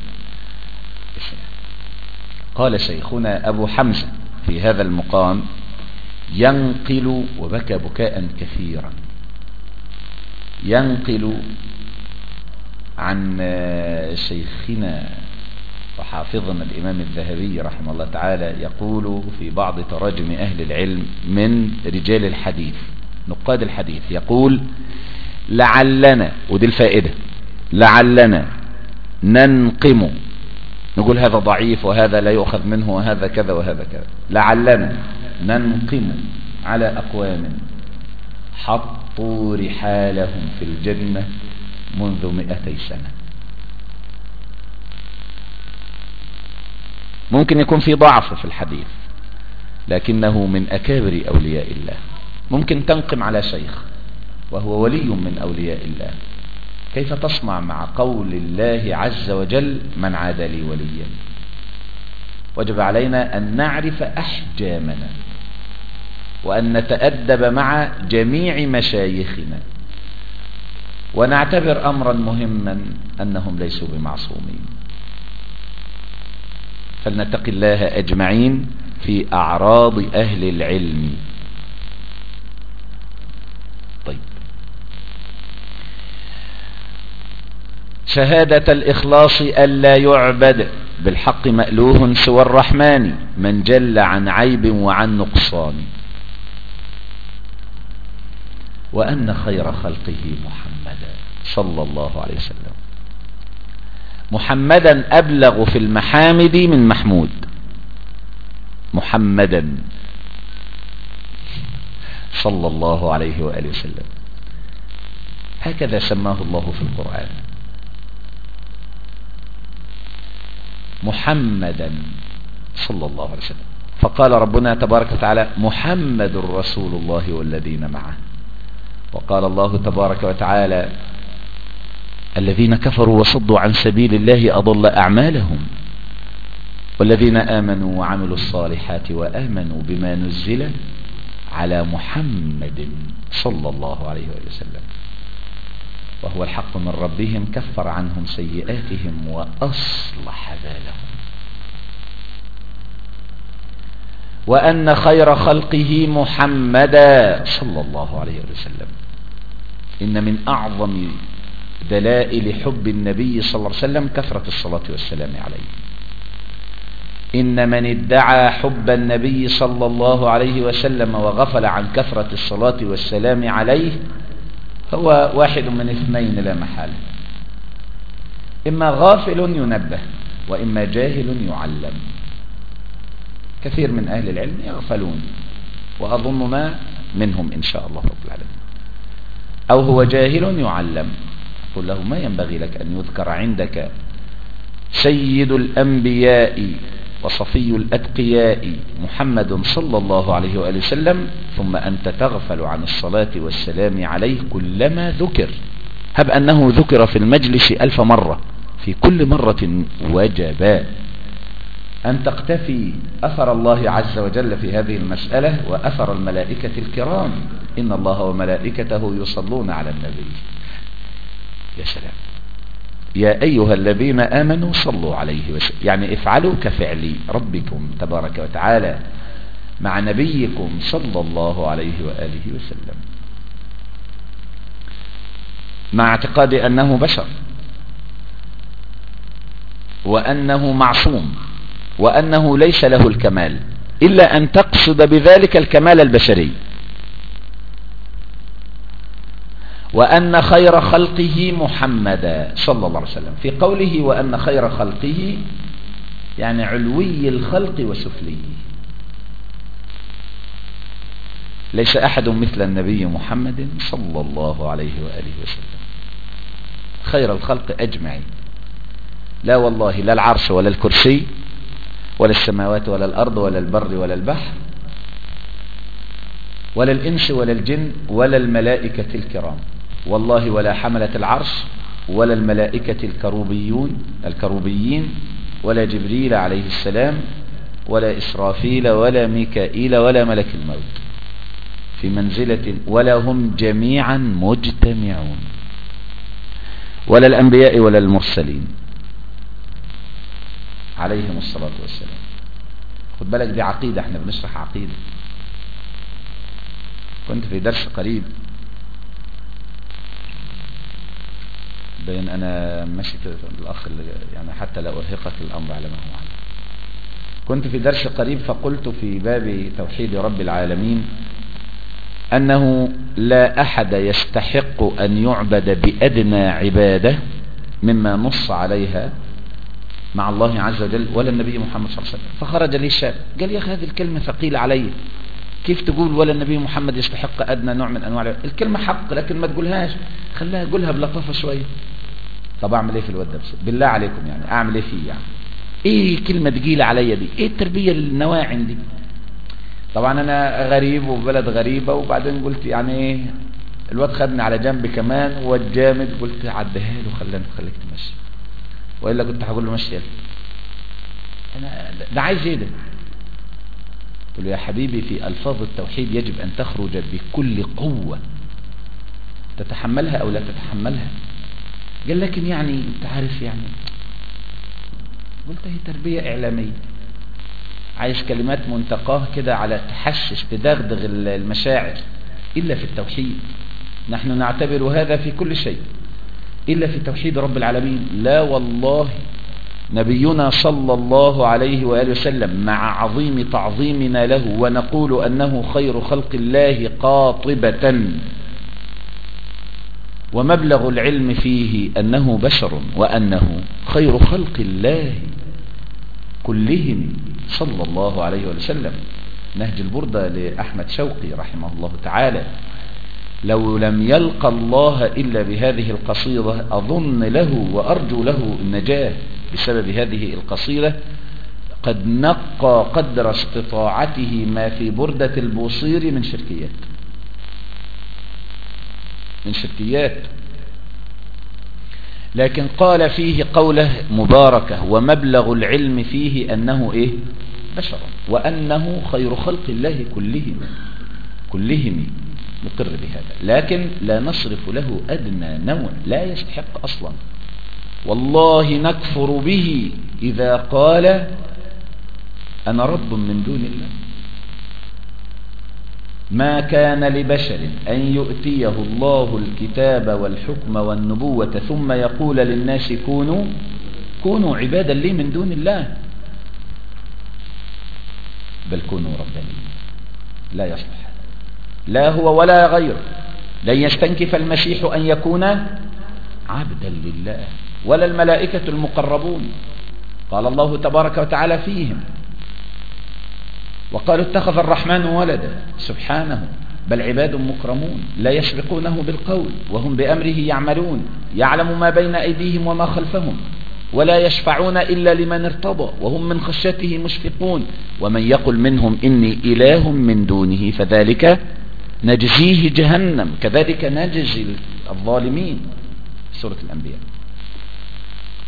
قال شيخنا أبو حمزة في هذا المقام ينقل وبكى بكاء كثيرا. ينقل عن شيخنا وحافظنا الإمام الذهبي رحمه الله تعالى يقول في بعض تراجم أهل العلم من رجال الحديث نقاد الحديث يقول لعلنا ودي الفائدة لعلنا ننقم. نقول هذا ضعيف وهذا لا يؤخذ منه وهذا كذا وهذا كذا. لعلنا ننقم على أقوام حطوا رحالهم في الجنة منذ مئتي سنة. ممكن يكون في ضعف في الحديث لكنه من أكابر أولياء الله. ممكن تنقم على شيخ وهو ولي من أولياء الله. كيف تصنع مع قول الله عز وجل من عاد لي وليا؟ وجب علينا أن نعرف أحجامنا. وأن نتأدب مع جميع مشايخنا. ونعتبر أمرا مهما أنهم ليسوا بمعصومين. فلنتق الله أجمعين في أعراض أهل العلم. طيب. شهادة الإخلاص ألا يعبد. بالحق مألوه سوى الرحمن. من جل عن عيب وعن نقصان. وأن خير خلقه محمدا صلى الله عليه وسلم. محمدا أبلغ في المحامد من محمود. محمدا صلى الله عليه وآله وسلم. هكذا سماه الله في القرآن. محمدا صلى الله عليه وسلم. فقال ربنا تبارك وتعالى محمد رسول الله والذين معه. وقال الله تبارك وتعالى الذين كفروا وصدوا عن سبيل الله أضل أعمالهم والذين آمنوا وعملوا الصالحات وآمنوا بما نزل على محمد صلى الله عليه وسلم وهو الحق من ربهم كفر عنهم سيئاتهم وأصلح بالهم وأن خير خلقه محمدا صلى الله عليه وسلم إن من أعظم دلائل حب النبي صلى الله عليه وسلم كثرة الصلاة والسلام عليه. إن من ادعى حب النبي صلى الله عليه وسلم وغفل عن كثرة الصلاة والسلام عليه هو واحد من اثنين لا محالة. إما غافل ينبه وإما جاهل يعلم. كثير من أهل العلم يغفلون وأظن ما منهم إن شاء الله رب العالمين. أو هو جاهل يعلم. قل له ما ينبغي لك أن يذكر عندك سيد الأنبياء وصفي الأتقياء محمد صلى الله عليه وآله وسلم ثم أنت تغفل عن الصلاة والسلام عليه كلما ذكر. هب أنه ذكر في المجلس ألف مرة. في كل مرة وجبا أن تقتفي أثر الله عز وجل في هذه المسألة وأثر الملائكة الكرام. إن الله وملائكته يصلون على النبي. يا سلام. يا أيها الذين آمنوا صلوا عليه وسلم. يعني افعلوا كفعل ربكم تبارك وتعالى مع نبيكم صلى الله عليه وآله وسلم. مع اعتقاد أنه بشر. وأنه معصوم. وأنه ليس له الكمال. إلا أن تقصد بذلك الكمال البشري. وأن خير خلقه محمدا صلى الله عليه وسلم. في قوله وأن خير خلقه يعني علوي الخلق وسفليه ليس أحد مثل النبي محمد صلى الله عليه وآله وسلم. خير الخلق أجمعين. لا والله لا العرش ولا الكرسي ولا السماوات ولا الأرض ولا البر ولا البحر ولا الإنس ولا الجن ولا الملائكة الكرام. والله ولا حملة العرش ولا الملائكة الكروبيون الكروبيين ولا جبريل عليه السلام ولا إسرافيل ولا ميكائيل ولا ملك الموت في منزلة ولا هم جميعا مجتمعون. ولا الأنبياء ولا المرسلين. عليهم الصلاة والسلام. خد بالك دي عقيدة إحنا بنشرح عقيدة. كنت في درس قريب بين أنا ماشي الاخ يعني حتى لا أرهقك الأمر على ما هو عليه. كنت في درس قريب فقلت في باب توحيد رب العالمين أنه لا أحد يستحق أن يعبد بأدنى عبادة مما نص عليها مع الله عز وجل ولا النبي محمد صلى الله عليه وسلم. فخرج لي الشاب. قال يا أخي هذه الكلمة ثقيلة علي. كيف تقول ولا النبي محمد يستحق أدنى نوع من أنواع الكلمة حق لكن ما تقولهاش. خليها قولها بلطافة شوية. طب أعمل إيه في الواد ده؟ بالله عليكم يعني أعمل إيه فيه يعني؟ إيه كلمة تقيلة عليا دي؟ إيه التربية النواعم دي؟ طبعا أنا غريب وبلد غريبة وبعدين قلت يعني إيه؟ الواد خدني على جنب كمان واد جامد قلت عديها له خلاني خليك تمشي. وإلا كنت هقول له مشي أنا ده عايز إيه ده؟ قلت له يا حبيبي في ألفاظ التوحيد يجب أن تخرج بكل قوة. تتحملها أو لا تتحملها؟ قال لكن يعني أنت عارف يعني. قلت هي تربية إعلامية. عايز كلمات منتقاة كده على تحشش تدغدغ المشاعر. إلا في التوحيد. نحن نعتبر هذا في كل شيء. إلا في توحيد رب العالمين. لا والله نبينا صلى الله عليه وآله وسلم مع عظيم تعظيمنا له ونقول أنه خير خلق الله قاطبة. ومبلغ العلم فيه أنه بشر وأنه خير خلق الله كلهم صلى الله عليه وسلم. نهج البردة لأحمد شوقي رحمه الله تعالى. لو لم يلقى الله إلا بهذه القصيدة أظن له وأرجو له النجاة بسبب هذه القصيدة. قد نقى قدر استطاعته ما في بردة البوصير من شركيات. من شركيات. لكن قال فيه قوله مباركة ومبلغ العلم فيه أنه إيه؟ بشر وأنه خير خلق الله كلهم كلهم نقر بهذا. لكن لا نصرف له أدنى نوع لا يستحق أصلا. والله نكفر به إذا قال أنا رب من دون الله. ما كان لبشر أن يؤتيه الله الكتاب والحكم والنبوة ثم يقول للناس كونوا كونوا عبادا لي من دون الله. بل كونوا ربانيين لا يصلح. لا هو ولا غير. لن يستنكف المسيح أن يكون عبدا لله. ولا الملائكة المقربون. قال الله تبارك وتعالى فيهم وقالوا اتخذ الرحمن ولدا. سبحانه. بل عباد مكرمون. لا يسبقونه بالقول. وهم بأمره يعملون. يعلم ما بين أيديهم وما خلفهم. ولا يشفعون إلا لمن ارتضى. وهم من خشيته مشفقون. ومن يقل منهم إني إله من دونه فذلك نجزيه جهنم. كذلك نجزي الظالمين. سورة الأنبياء.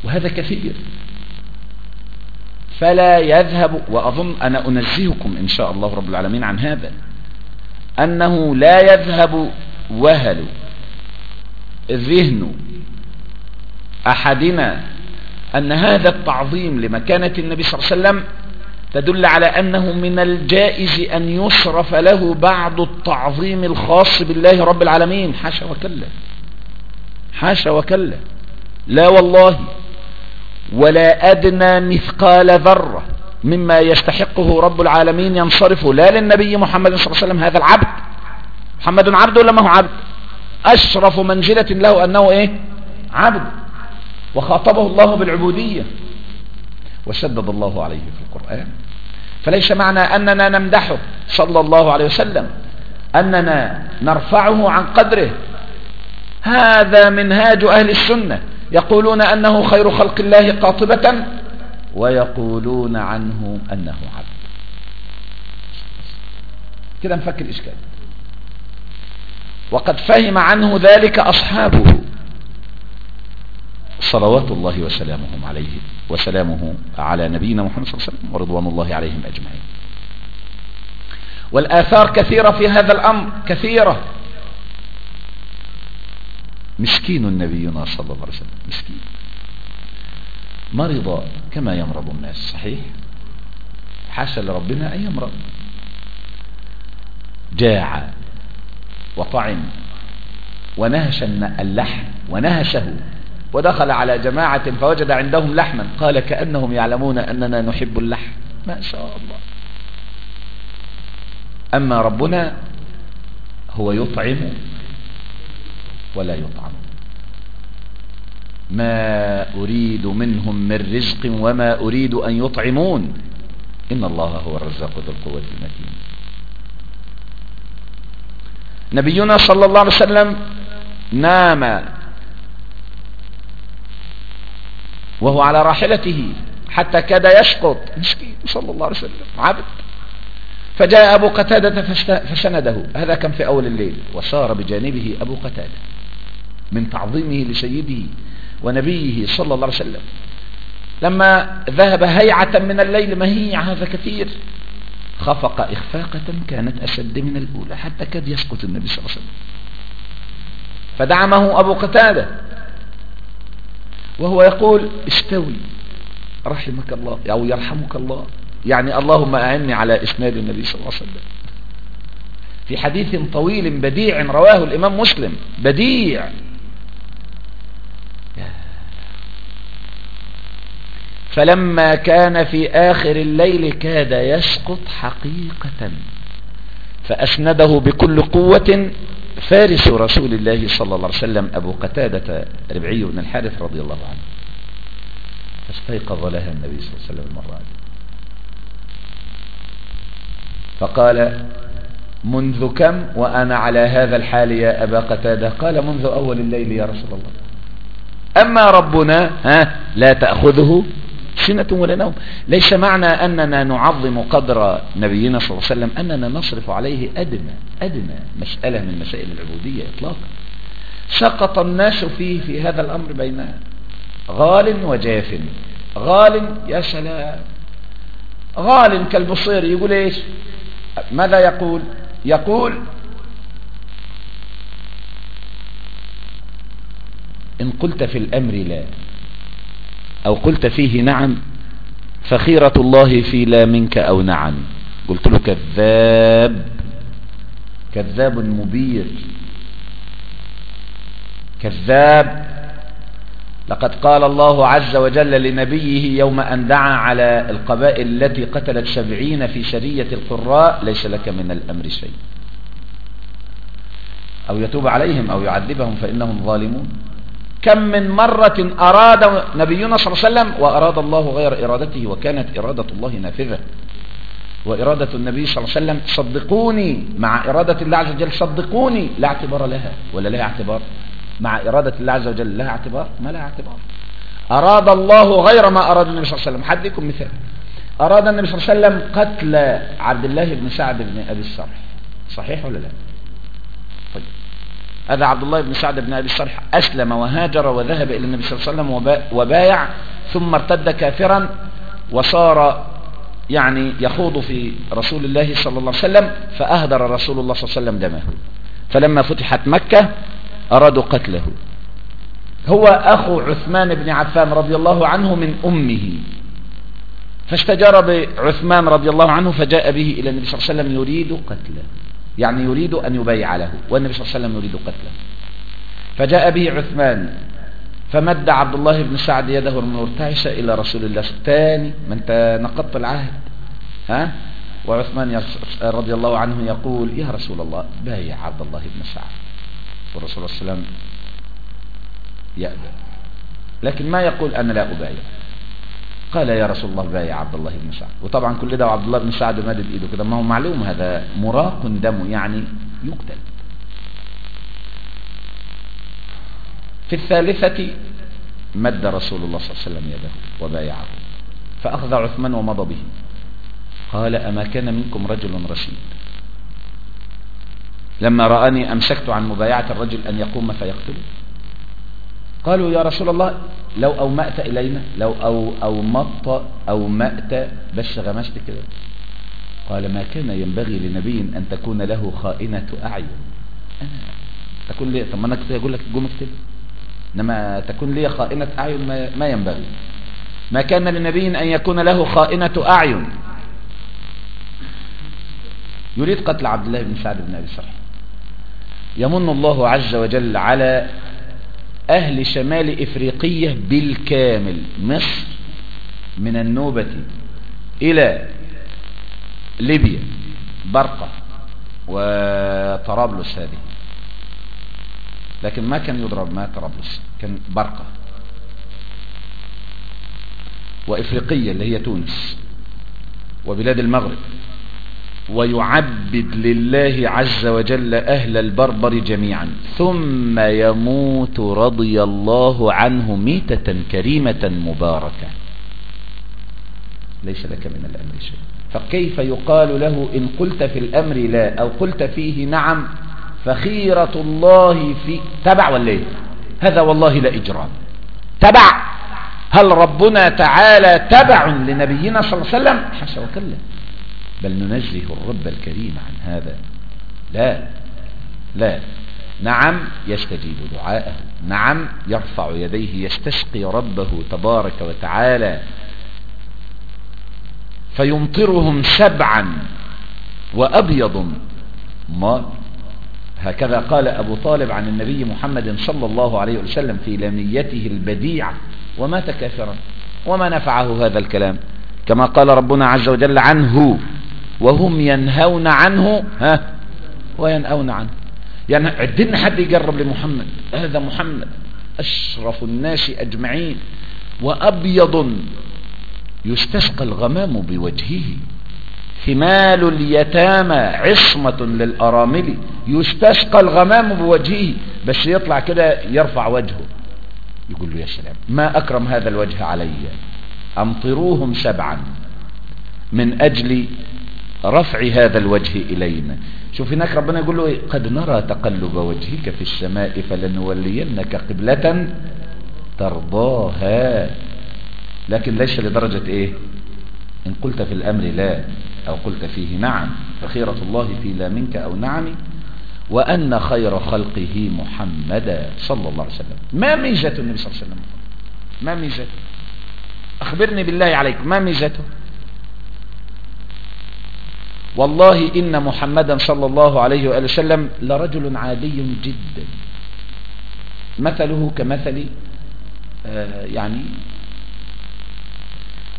وهذا كثير. فلا يذهب وأظن أنا أنزهكم إن شاء الله رب العالمين عن هذا أنه لا يذهب وهل ذهن أحدنا أن هذا التعظيم لمكانة النبي صلى الله عليه وسلم تدل على أنه من الجائز أن يصرف له بعض التعظيم الخاص بالله رب العالمين. حاشا وكلا. حاشا وكلا. لا والله. ولا أدنى مثقال ذرة مما يستحقه رب العالمين ينصرف لا للنبي محمد صلى الله عليه وسلم هذا العبد. محمد عبد ولا ما هو عبد؟ أشرف منزلة له أنه إيه؟ عبد. وخاطبه الله بالعبودية. وشدد الله عليه في القرآن. فليس معنى أننا نمدحه صلى الله عليه وسلم. أننا نرفعه عن قدره. هذا منهاج أهل السنة. يقولون أنه خير خلق الله قاطبة ويقولون عنه أنه عبد. كده نفك الإشكال وقد فهم عنه ذلك أصحابه. صلوات الله وسلامهم عليه وسلامه على نبينا محمد صلى الله عليه وسلم ورضوان الله عليهم أجمعين. والآثار كثيرة في هذا الأمر كثيرة. مسكين نبينا صلى الله عليه وسلم مسكين. مرض كما يمرض الناس صحيح؟ حاشا لربنا أن يمرض. جاع وطعم ونهش اللحم ونهشه ودخل على جماعة فوجد عندهم لحما قال كأنهم يعلمون أننا نحب اللحم. ما شاء الله. أما ربنا هو يطعم ولا يطعم. ما أريد منهم من رزق وما أريد أن يطعمون. إن الله هو الرزاق ذو القوة المتين. نبينا صلى الله عليه وسلم نام وهو على راحلته حتى كاد يسقط. مسكين صلى الله عليه وسلم عبد. فجاء أبو قتادة فسنده. هذا كان في أول الليل. وصار بجانبه أبو قتادة من تعظيمه لسيده. ونبيه صلى الله عليه وسلم. لما ذهب هيعة من الليل مهيع هذا كثير. خفق إخفاقة كانت أشد من الأولى حتى كاد يسقط النبي صلى الله عليه وسلم. فدعمه أبو قتادة وهو يقول استوي رحمك الله أو يرحمك الله. يعني اللهم أعني على إسناد النبي صلى الله عليه وسلم. في حديث طويل بديع رواه الإمام مسلم بديع. فلما كان في آخر الليل كاد يسقط حقيقة. فأسنده بكل قوة فارس رسول الله صلى الله عليه وسلم أبو قتادة ربعي بن الحارث رضي الله عنه. فاستيقظ لها النبي صلى الله عليه وسلم المرة دي فقال منذ كم وأنا على هذا الحال يا أبا قتادة؟ قال منذ أول الليل يا رسول الله. أما ربنا ها لا تأخذه سنة ولا نوم. ليس معنى أننا نعظم قدر نبينا صلى الله عليه وسلم أننا نصرف عليه أدنى أدنى مسألة من مسائل العبودية إطلاقا. سقط الناس فيه في هذا الأمر بين غال وجاف. غال يا سلام. غال كالبصير يقول إيش؟ ماذا يقول؟ يقول إن قلت في الأمر لا. أو قلت فيه نعم فخيرة الله في لا منك أو نعم. قلت له كذاب كذاب مبير كذاب. لقد قال الله عز وجل لنبيه يوم أن دعا على القبائل التي قتلت سبعين في سرية القراء ليس لك من الأمر شيء. أو يتوب عليهم أو يعذبهم فإنهم ظالمون. كم من مرة أراد نبينا صلى الله عليه وسلم وأراد الله غير إرادته وكانت إرادة الله نافذة. وإرادة النبي صلى الله عليه وسلم صدقوني مع إرادة الله عز وجل صدقوني لا اعتبار لها ولا لها اعتبار. مع إرادة الله عز وجل لها اعتبار؟ ما لها اعتبار. أراد الله غير ما أراد النبي صلى الله عليه وسلم. حدكم مثال. أراد النبي صلى الله عليه وسلم قتل عبد الله بن سعد بن أبي الصرح. صحيح ولا لا؟ هذا عبد الله بن سعد بن أبي الصرح أسلم وهاجر وذهب إلى النبي صلى الله عليه وسلم وبايع ثم ارتد كافرا وصار يعني يخوض في رسول الله صلى الله عليه وسلم فأهدر رسول الله صلى الله عليه وسلم دمه. فلما فتحت مكة أرادوا قتله. هو أخو عثمان بن عفان رضي الله عنه من أمه. فاستجار بعثمان رضي الله عنه فجاء به إلى النبي صلى الله عليه وسلم يريد قتله. يعني يريد أن يبيع له والنبي صلى الله عليه وسلم يريد قتله. فجاء به عثمان فمد عبد الله بن سعد يده المرتعشة إلى رسول الله. الثاني ما أنت نقضت العهد. ها؟ وعثمان رضي الله عنه يقول يا رسول الله بايع عبد الله بن سعد. والرسول صلى الله عليه وسلم يأبى لكن ما يقول أنا لا أبايع. قال يا رسول الله بايع عبد الله بن سعد. وطبعا كل ده عبد الله بن سعد مدد ايده كده. ما هو معلوم هذا مراق دمه يعني يقتل. في الثالثة مد رسول الله صلى الله عليه وسلم يده وبايعه. فأخذ عثمان ومضى به. قال أما كان منكم رجل رشيد. لما رآني أمسكت عن مبايعة الرجل أن يقوم فيقتله. قالوا يا رسول الله لو أومأت إلينا لو أو أومط أومأت بس غمشت كده قال ما كان ينبغي لنبي أن تكون له خائنة أعين. أنا تكون لي طب ما أنا كنت أقول لك قوم اكتب. إنما تكون لي خائنة أعين ما, ما ينبغي. ما كان لنبي أن يكون له خائنة أعين. يريد قتل عبد الله بن سعد بن أبي سرح يمن الله عز وجل على أهل شمال إفريقية بالكامل. مصر من النوبة إلى ليبيا برقة وطرابلس هذه. لكن ما كان يضرب ما طرابلس كان برقة وإفريقية اللي هي تونس وبلاد المغرب. ويعبد لله عز وجل أهل البربر جميعا. ثم يموت رضي الله عنه ميتة كريمة مباركة. ليس لك من الأمر شيء. فكيف يقال له إن قلت في الأمر لا أو قلت فيه نعم فخيرة الله في تبع ولا إيه؟ هذا والله لا إجرام. تبع. هل ربنا تعالى تبع لنبينا صلى الله عليه وسلم؟ حاشا وكلا بل ننزه الرب الكريم عن هذا. لا لا. نعم يستجيب دعاءه. نعم يرفع يديه يستسقي ربه تبارك وتعالى. فيمطرهم سبعا وأبيض. مال هكذا قال أبو طالب عن النبي محمد صلى الله عليه وسلم في لميته البديعة ومات كافرا. وما نفعه هذا الكلام. كما قال ربنا عز وجل عنه. وهم ينهون عنه ها؟ وينأون عنه. يعني عدنا حد يقرب لمحمد هذا محمد أشرف الناس أجمعين وأبيض يستسقى الغمام بوجهه. ثمال اليتامى عصمة للأرامل يستسقى الغمام بوجهه. بس يطلع كده يرفع وجهه. يقول له يا سلام ما أكرم هذا الوجه علي؟ أمطروهم سبعا من أجل رفع هذا الوجه إلينا. شوف هناك ربنا يقول له إيه؟ قد نرى تقلب وجهك في السماء فلنولينك قبلة ترضاها. لكن ليس لدرجة إيه؟ إن قلت في الأمر لا أو قلت فيه نعم. فخيرة الله في لا منك أو نعم وأن خير خلقه محمدا صلى الله عليه وسلم. ما ميزة النبي صلى الله عليه وسلم؟ ما ميزته أخبرني بالله عليك ما ميزته؟ والله إن محمدا صلى الله عليه وآله وسلم لرجل عادي جدا. مثله كمثل آه يعني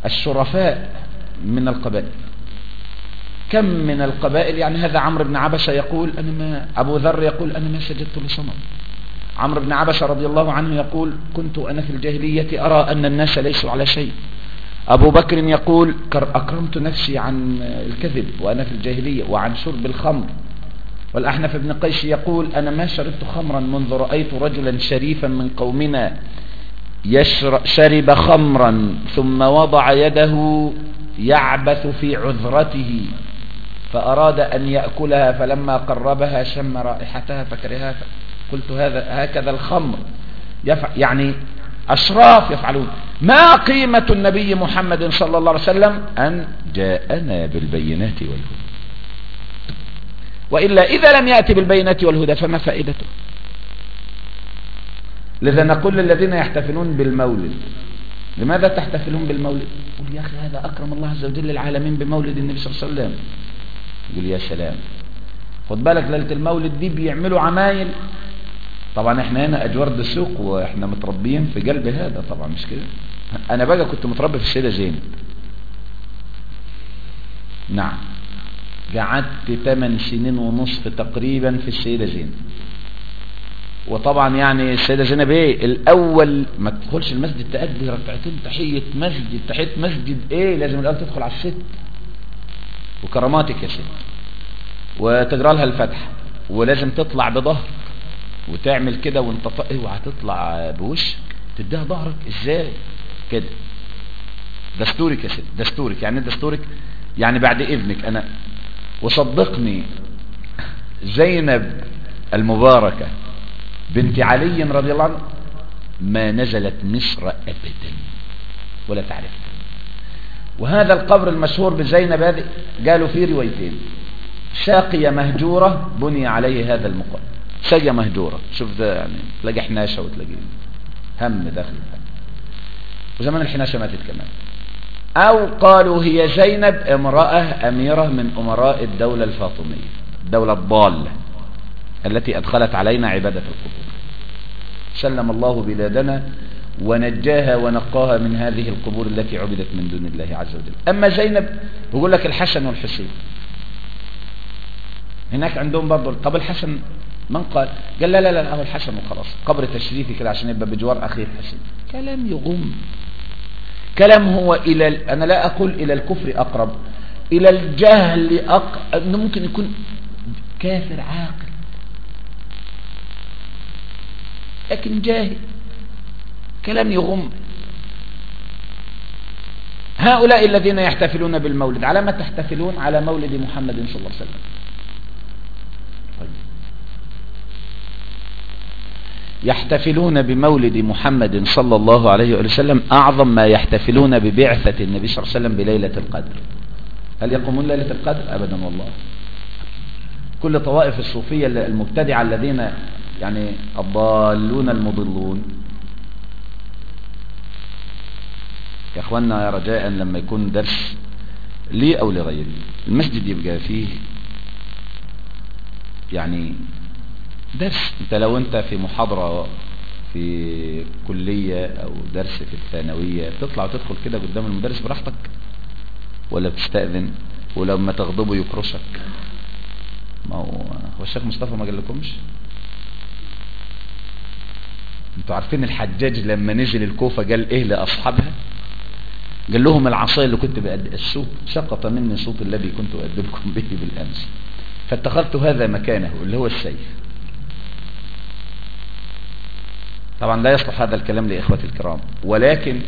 الشرفاء من القبائل. كم من القبائل؟ يعني هذا عمرو بن عبسة يقول أنا ما أبو ذر يقول أنا ما سجدت لصنم عمرو بن عبسة رضي الله عنه يقول كنت أنا في الجاهلية أرى أن الناس ليسوا على شيء. أبو بكر يقول أكرمت نفسي عن الكذب وأنا في الجاهلية وعن شرب الخمر. والأحنف بن قيس يقول أنا ما شربت خمرا منذ رأيت رجلا شريفا من قومنا شرب خمرا ثم وضع يده يعبث في عذرته فأراد أن يأكلها فلما قربها شم رائحتها فكرهها قلت هذا هكذا الخمر. يعني أشراف يفعلون. ما قيمة النبي محمد صلى الله عليه وسلم؟ أن جاءنا بالبينات والهدى. وإلا إذا لم يأتي بالبينات والهدى فما فائدته؟ لذا نقول للذين يحتفلون بالمولد. لماذا تحتفلون بالمولد؟ يقول يا أخي هذا أكرم الله عز وجل العالمين بمولد النبي صلى الله عليه وسلم. يقول يا سلام. خد بالك ليلة المولد دي بيعملوا عمايل. طبعا إحنا هنا اجوار السوق وإحنا متربيين في قلب هذا طبعا مش كده؟ أنا بقى كنت متربي في السيدة زينب نعم. قعدت 8 سنين ونصف تقريبا في السيدة زينب وطبعا يعني السيدة زينب إيه الأول ما تدخلش المسجد تأدي ركعتين تحية مسجد تحية مسجد إيه؟ لازم الأول تدخل على الست. وكراماتك يا ست. وتجرى لها الفتح ولازم تطلع بظهر. وتعمل كده وانت اوعى تطلع بوشك تديها ظهرك. إزاي؟ كده. دستورك يا ست دستورك. يعني دستورك؟ يعني بعد إذنك. أنا وصدقني زينب المباركة بنت علي رضي الله عنه ما نزلت مصر ابدا ولا تعرف وهذا القبر المشهور بزينب هذه قالوا فيه روايتين. ساقية مهجورة بني عليه هذا المقام ساقية مهجورة. شوف ده يعني تلاقي حناشة وتلاقي هم داخل. وزمان الحناشة ماتت كمان أو قالوا هي زينب امرأة أميرة من أمراء الدولة الفاطمية الدولة الضالة التي أدخلت علينا عبادة القبور. سلم الله بلادنا ونجاها ونقاها من هذه القبور التي عبدت من دون الله عز وجل. أما زينب يقول لك الحسن والحسين. هناك عندهم برضه طب الحسن من قال؟ قال لا لا لا هو الحسن وخلاص. قبر تشريفي كده عشان يبقى بجوار أخيه الحسين كلام يغم. كلام هو إلى أنا لا أقول إلى الكفر أقرب. إلى الجهل أنه ممكن يكون كافر عاقل. لكن جاهل. كلام يغم. هؤلاء الذين يحتفلون بالمولد على ما تحتفلون؟ على مولد محمد صلى الله عليه وسلم طيب. يحتفلون بمولد محمد صلى الله عليه وسلم أعظم ما يحتفلون ببعثة النبي صلى الله عليه وسلم بليلة القدر. هل يقومون ليلة القدر؟ أبدا والله. كل طوائف الصوفية المبتدعة الذين يعني الضالون المضلون. يا اخوانا رجاء لما يكون درس لي أو لغيري المسجد يبقى فيه يعني درس. انت لو انت في محاضرة في كلية أو درس في الثانوية تطلع وتدخل كده قدام المدرس براحتك؟ ولا بتستأذن ولما تغضبه يكرشك؟ ما هو هو الشيخ مصطفى ما قال لكمش أنتوا عارفين الحجاج لما نزل الكوفة قال إيه لأصحابها؟ قال لهم العصاية اللي كنت بأد... الصوت سقط مني صوت الذي كنت أؤدبكم به بالأمس. فاتخذت هذا مكانه اللي هو السيف. طبعا لا يصلح هذا الكلام لإخوتي الكرام ولكن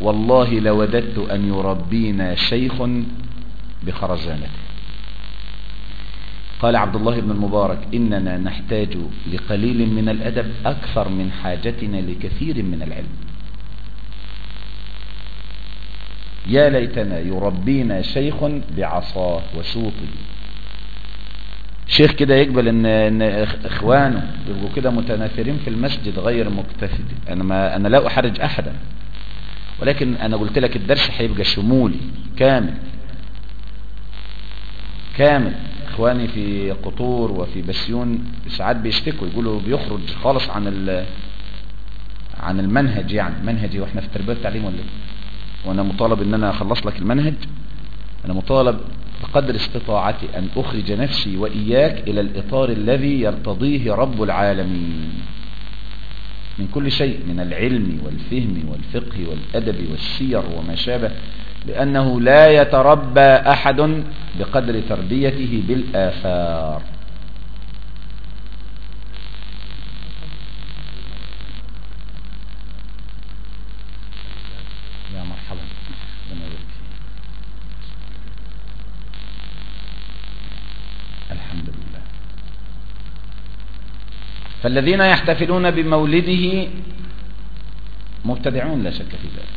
والله لوددت أن يربينا شيخ بخرزانته. قال عبد الله بن المبارك إننا نحتاج لقليل من الأدب أكثر من حاجتنا لكثير من العلم. يا ليتنا يربينا شيخ بعصاه وسوطه. شيخ كده يقبل ان, إن إخوانه يبقوا كده متناثرين في المسجد غير مكتفد أنا ما أنا لا أحرج أحدا. ولكن أنا قلت لك الدرس هيبقى شمولي كامل. كامل. إخواني في قطور وفي بسيون ساعات بيشتكوا يقولوا بيخرج خالص عن عن المنهج يعني. منهجي وإحنا في التربية والتعليم ولا إيه؟ وأنا مطالب إن أنا أخلص لك المنهج. أنا مطالب بقدر استطاعتي أن أخرج نفسي وإياك إلى الإطار الذي يرتضيه رب العالمين. من كل شيء من العلم والفهم والفقه والأدب والسير وما شابه لأنه لا يتربى أحد بقدر تربيته بالآثار. فالذين يحتفلون بمولده مبتدعون لا شك في ذلك.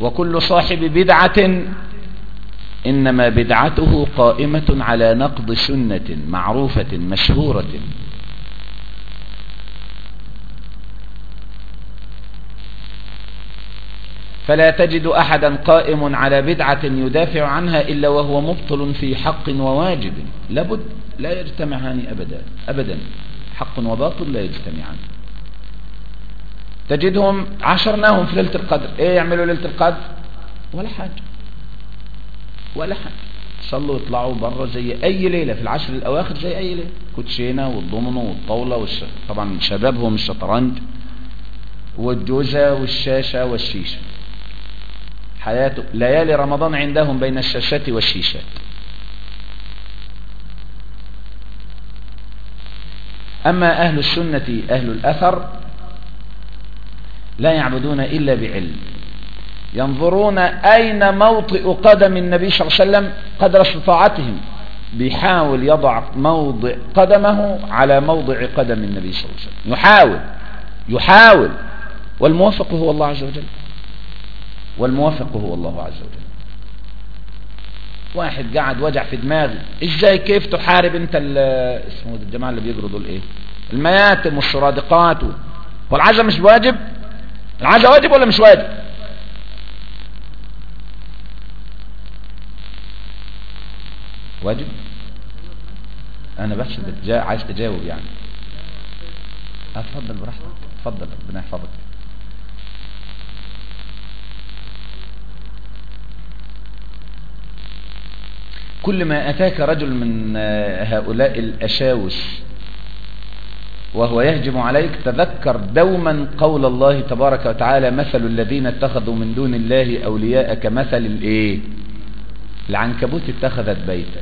وكل صاحب بدعة إنما بدعته قائمة على نقض سنة معروفة مشهورة. فلا تجد أحدا قائم على بدعة يدافع عنها إلا وهو مبطل في حق وواجب. لابد لا يجتمعان أبدا. أبدا. حق وباطل لا يجتمعان. تجدهم عشرناهم في ليلة القدر. إيه يعملوا ليلة القدر؟ ولا حاجة. ولا حاجة. صلوا يطلعوا بره زي أي ليلة. في العشر الأواخر زي أي ليلة. كوتشينة والضمنة والطاولة والش... طبعا شبابهم الشطرنج والجوزة والشاشة والشيشة. حياته ليالي رمضان عندهم بين الشاشات والشيشات. أما أهل السنة أهل الأثر لا يعبدون إلا بعلم. ينظرون أين موطئ قدم النبي صلى الله عليه وسلم قدر استطاعتهم. بيحاول يضع موضع قدمه على موضع قدم النبي صلى الله عليه وسلم. يحاول يحاول والموفق هو الله عز وجل. والموفق هو الله عز وجل. واحد قاعد وجع في دماغه إزاي كيف تحارب أنت اسمه الجماعة اللي بيجروا دول إيه؟ المياتم والسرادقات والعزة مش واجب العزة واجب ولا مش واجب؟ واجب؟ أنا بس. عايز تجاوب يعني. أتفضل براحتك اتفضل ربنا يحفظك. كل ما أتاك رجل من هؤلاء الأشاوس وهو يهجم عليك تذكر دوما قول الله تبارك وتعالى مثل الذين اتخذوا من دون الله أولياء كمثل الإيه؟ العنكبوت اتخذت بيتا.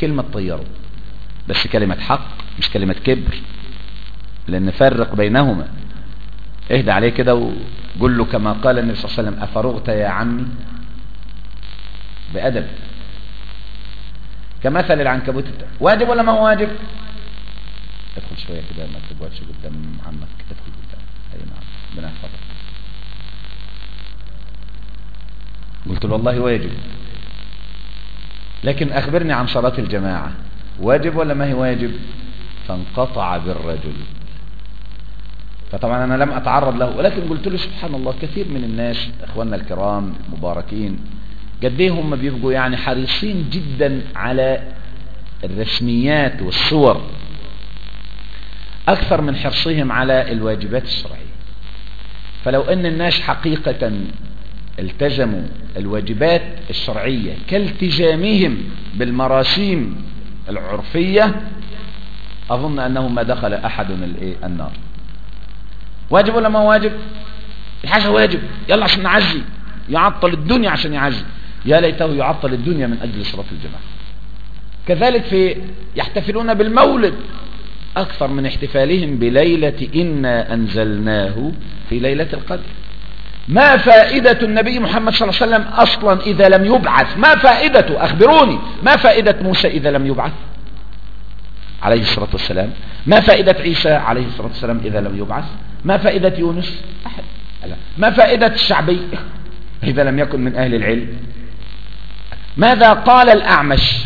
كلمة طيروا بس كلمة حق مش كلمة كبر لأن فرق بينهما. اهدى عليه كده وقول له كما قال النبي صلى الله عليه وسلم أفرغت يا عمي؟ بأدب. كمثل العنكبوت واجب ولا ما هو واجب؟ ادخل شوية كده ما تقعدش قدام عمك ادخل قدام. أي نعم ربنا يحفظك. قلت له والله واجب. لكن أخبرني عن صلاة الجماعة. واجب ولا ما هي واجب؟ فانقطع بالرجل. فطبعا أنا لم أتعرض له ولكن قلت له سبحان الله كثير من الناس إخواننا الكرام المباركين قد إيه هم بيبقوا يعني حريصين جدا على الرسميات والصور أكثر من حرصهم على الواجبات الشرعية. فلو أن الناس حقيقة التزموا الواجبات الشرعية كالتزامهم بالمراسيم العرفية أظن أنه ما دخل أحد النار. واجب ولا ما واجب؟ الحاجة واجب. يلا عشان نعزي. يعطل الدنيا عشان يعزي. يا ليته يعطل الدنيا من أجل صلاة الجماعة. كذلك في يحتفلون بالمولد أكثر من احتفالهم بليلة إنا أنزلناه في ليلة القدر. ما فائدة النبي محمد صلى الله عليه وسلم أصلا إذا لم يبعث؟ ما فائدته أخبروني. ما فائدة موسى إذا لم يبعث؟ عليه الصلاة والسلام. ما فائدة عيسى عليه الصلاة والسلام إذا لم يبعث؟ ما فائدة يونس؟ أحد. ما فائدة الشعبي إذا لم يكن من أهل العلم؟ ماذا قال الأعمش؟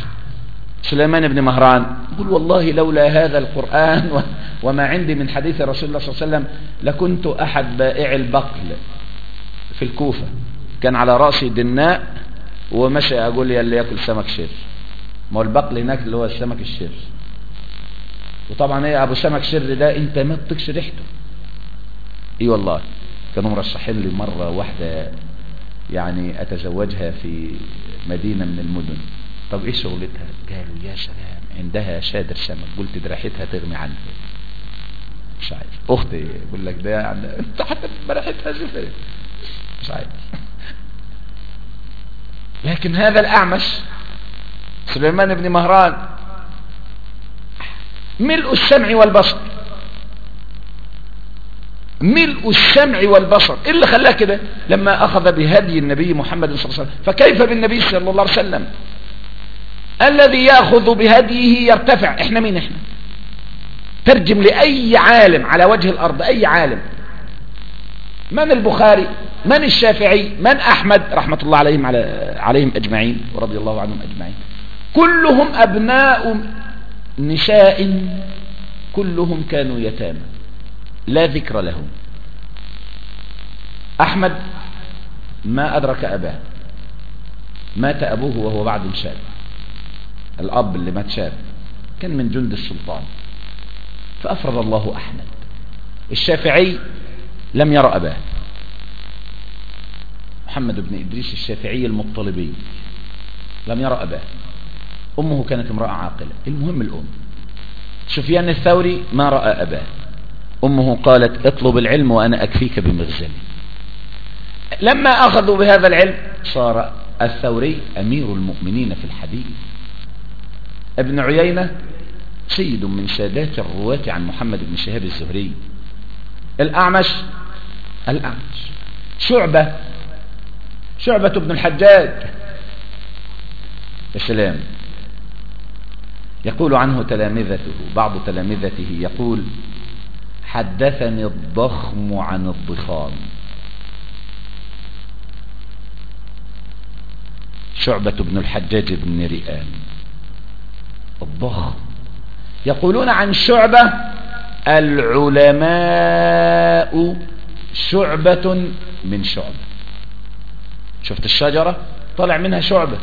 سليمان بن مهران يقول والله لولا هذا القرآن وما عندي من حديث رسول الله صلى الله عليه وسلم لكنت أحد بائع البقل في الكوفة. كان على رأسي دناء ومشي أقول لي اللي يأكل سمك شير ما هو البقل هناك اللي هو السمك الشير وطبعا إيه أبو سمك شر ده أنت ما تطيقش ريحته. إي والله. كانوا مرشحين لي مرة واحدة يعني أتزوجها في مدينة من المدن. طب إيه شغلتها؟ قالوا يا سلام عندها شادر سمك قلت دي ريحتها تغني عنها. مش عارف. أختي يقول لك ده يعني أنت حتى ريحتها زفر مش عارف. لكن هذا الأعمش سليمان بن مهران ملء السمع والبصر. ملء السمع والبصر. إيه اللي خلاه كده؟ لما أخذ بهدي النبي محمد صلى الله عليه وسلم. فكيف بالنبي صلى الله عليه وسلم؟ الذي يأخذ بهديه يرتفع. إحنا مين إحنا؟ ترجم لأي عالم على وجه الأرض أي عالم. من البخاري؟ من الشافعي؟ من أحمد؟ رحمة الله عليهم على عليهم أجمعين ورضي الله عنهم أجمعين. كلهم أبناء نساء كلهم كانوا يتامى. لا ذكر لهم. أحمد ما أدرك أباه. مات أبوه وهو بعد شاب. الأب اللي مات شاب. كان من جند السلطان. فأفرض الله أحمد. الشافعي لم يرى أباه. محمد بن إدريس الشافعي المطلبي. لم يرى أباه. أمه كانت امرأة عاقلة. المهم الأم. سفيان الثوري ما رأى أباه. أمه قالت اطلب العلم وأنا أكفيك بمغزلي لما أخذوا بهذا العلم صار الثوري أمير المؤمنين في الحديث ابن عيينة سيد من سادات الرواة عن محمد بن شهاب الزهري. الأعمش الأعمش. شعبة شعبة بن الحجاج. السلام يقول عنه تلامذته بعض تلامذته يقول حدثني الضخم عن الضخام. شعبة بن الحجاج بن رئان الضخم. يقولون عن شعبة العلماء شعبة من شعبة شفت الشجرة؟ طلع منها شعبة.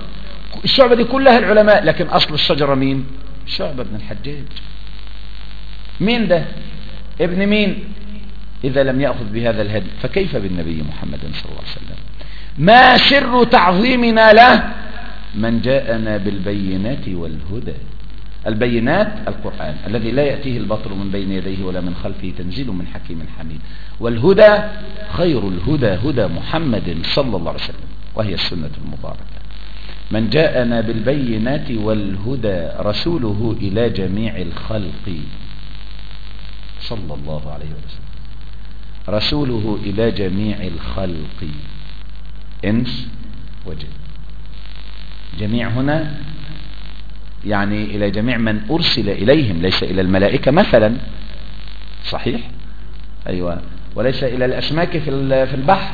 الشعبة دي كلها العلماء لكن أصل الشجرة مين؟ شعبة بن الحجاج. مين ده؟ ابن مين؟ إذا لم يأخذ بهذا الهدي. فكيف بالنبي محمد صلى الله عليه وسلم؟ ما سر تعظيمنا له؟ من جاءنا بالبينات والهدى. البينات القرآن الذي لا يأتيه البطر من بين يديه ولا من خلفه تنزيل من حكيم حميد. والهدى خير الهدى هدى محمد صلى الله عليه وسلم وهي السنة المباركة. من جاءنا بالبينات والهدى رسوله إلى جميع الخلق. صلى الله عليه وسلم. رسوله إلى جميع الخلق. إنس وجن. جميع هنا يعني إلى جميع من أرسل إليهم. ليس إلى الملائكة مثلا. صحيح؟ أيوة. وليس إلى الأسماك في البحر.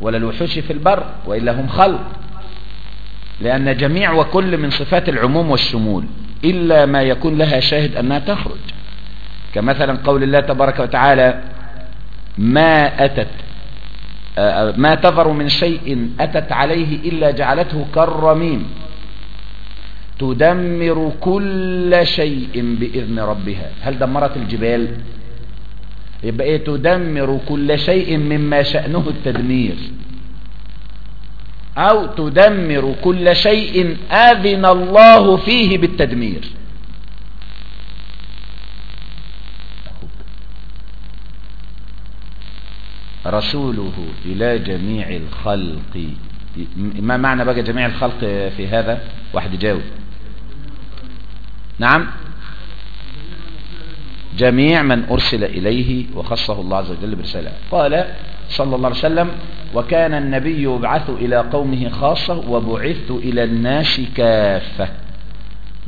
ولا الوحوش في البر. وإلا هم خلق. لأن جميع وكل من صفات العموم والشمول. إلا ما يكون لها شاهد أنها تخرج. كمثلا قول الله تبارك وتعالى ما أتت ما تذر من شيء أتت عليه إلا جعلته كالرميم تدمر كل شيء بإذن ربها. هل دمرت الجبال؟ يبقى إيه؟ تدمر كل شيء مما شأنه التدمير. أو تدمر كل شيء أذن الله فيه بالتدمير. رسوله إلى جميع الخلق. ما معنى بقى جميع الخلق في هذا؟ واحد جاوب نعم. جميع من أرسل إليه وخصه الله عز وجل برسالة. قال صلى الله عليه وسلم وكان النبي يبعث إلى قومه خاصة وبعثت إلى الناس كافة.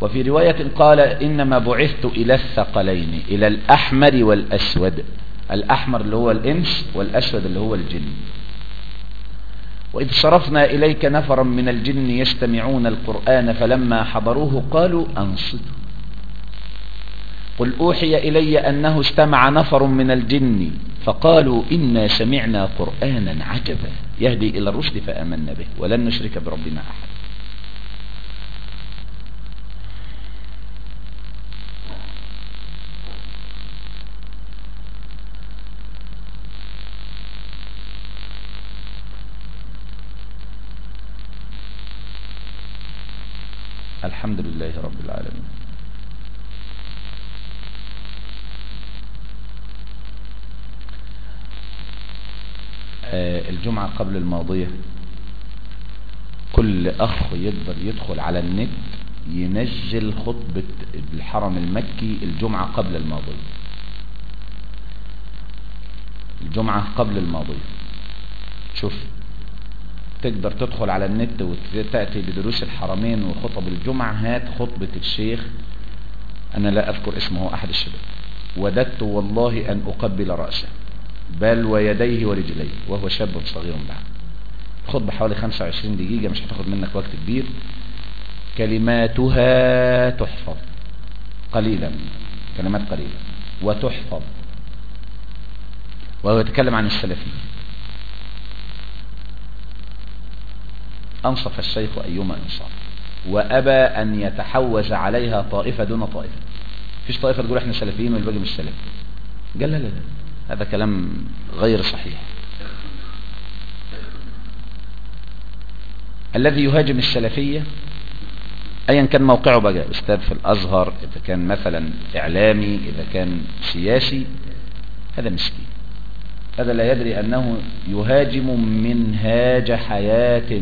وفي رواية قال إنما بعثت إلى الثقلين إلى الأحمر والأسود. الأحمر اللي هو الإنس والأسود اللي هو الجن. وإذ صرفنا إليك نفرا من الجن يستمعون القرآن فلما حضروه قالوا أنصتوا. قل أوحي إلي أنه استمع نفر من الجن فقالوا إنا سمعنا قرآنا عجبا. يهدي إلى الرشد فآمنا به ولن نشرك بربنا أحد الحمد لله رب العالمين. الجمعة قبل الماضية كل أخ يقدر يدخل على النت ينزل خطبة الحرم المكي الجمعة قبل الماضية. الجمعة قبل الماضية. شوف تقدر تدخل على النت وتأتي بدروس الحرمين وخطب الجمعة هات خطبة الشيخ. أنا لا أذكر اسمه أحد الشباب. وددت والله أن أقبل رأسه. بل ويديه ورجليه وهو شاب صغير بعد. خطبة حوالي 25 دقيقة مش هتاخد منك وقت كبير. كلماتها تحفظ. قليلا. كلمات قليلة. وتحفظ. وهو يتكلم عن السلفية أنصف الشيخ أيما إنصاف. وأبى أن يتحوز عليها طائفة دون طائفة. فيش طائفة تقول إحنا سلفيين والباقي مش سلفي. قال لا لا لا. هذا كلام غير صحيح. الذي يهاجم السلفية ايا كان موقعه بقى أستاذ في الأزهر إذا كان مثلا إعلامي إذا كان سياسي هذا مسكين. هذا لا يدري أنه يهاجم منهاج حياة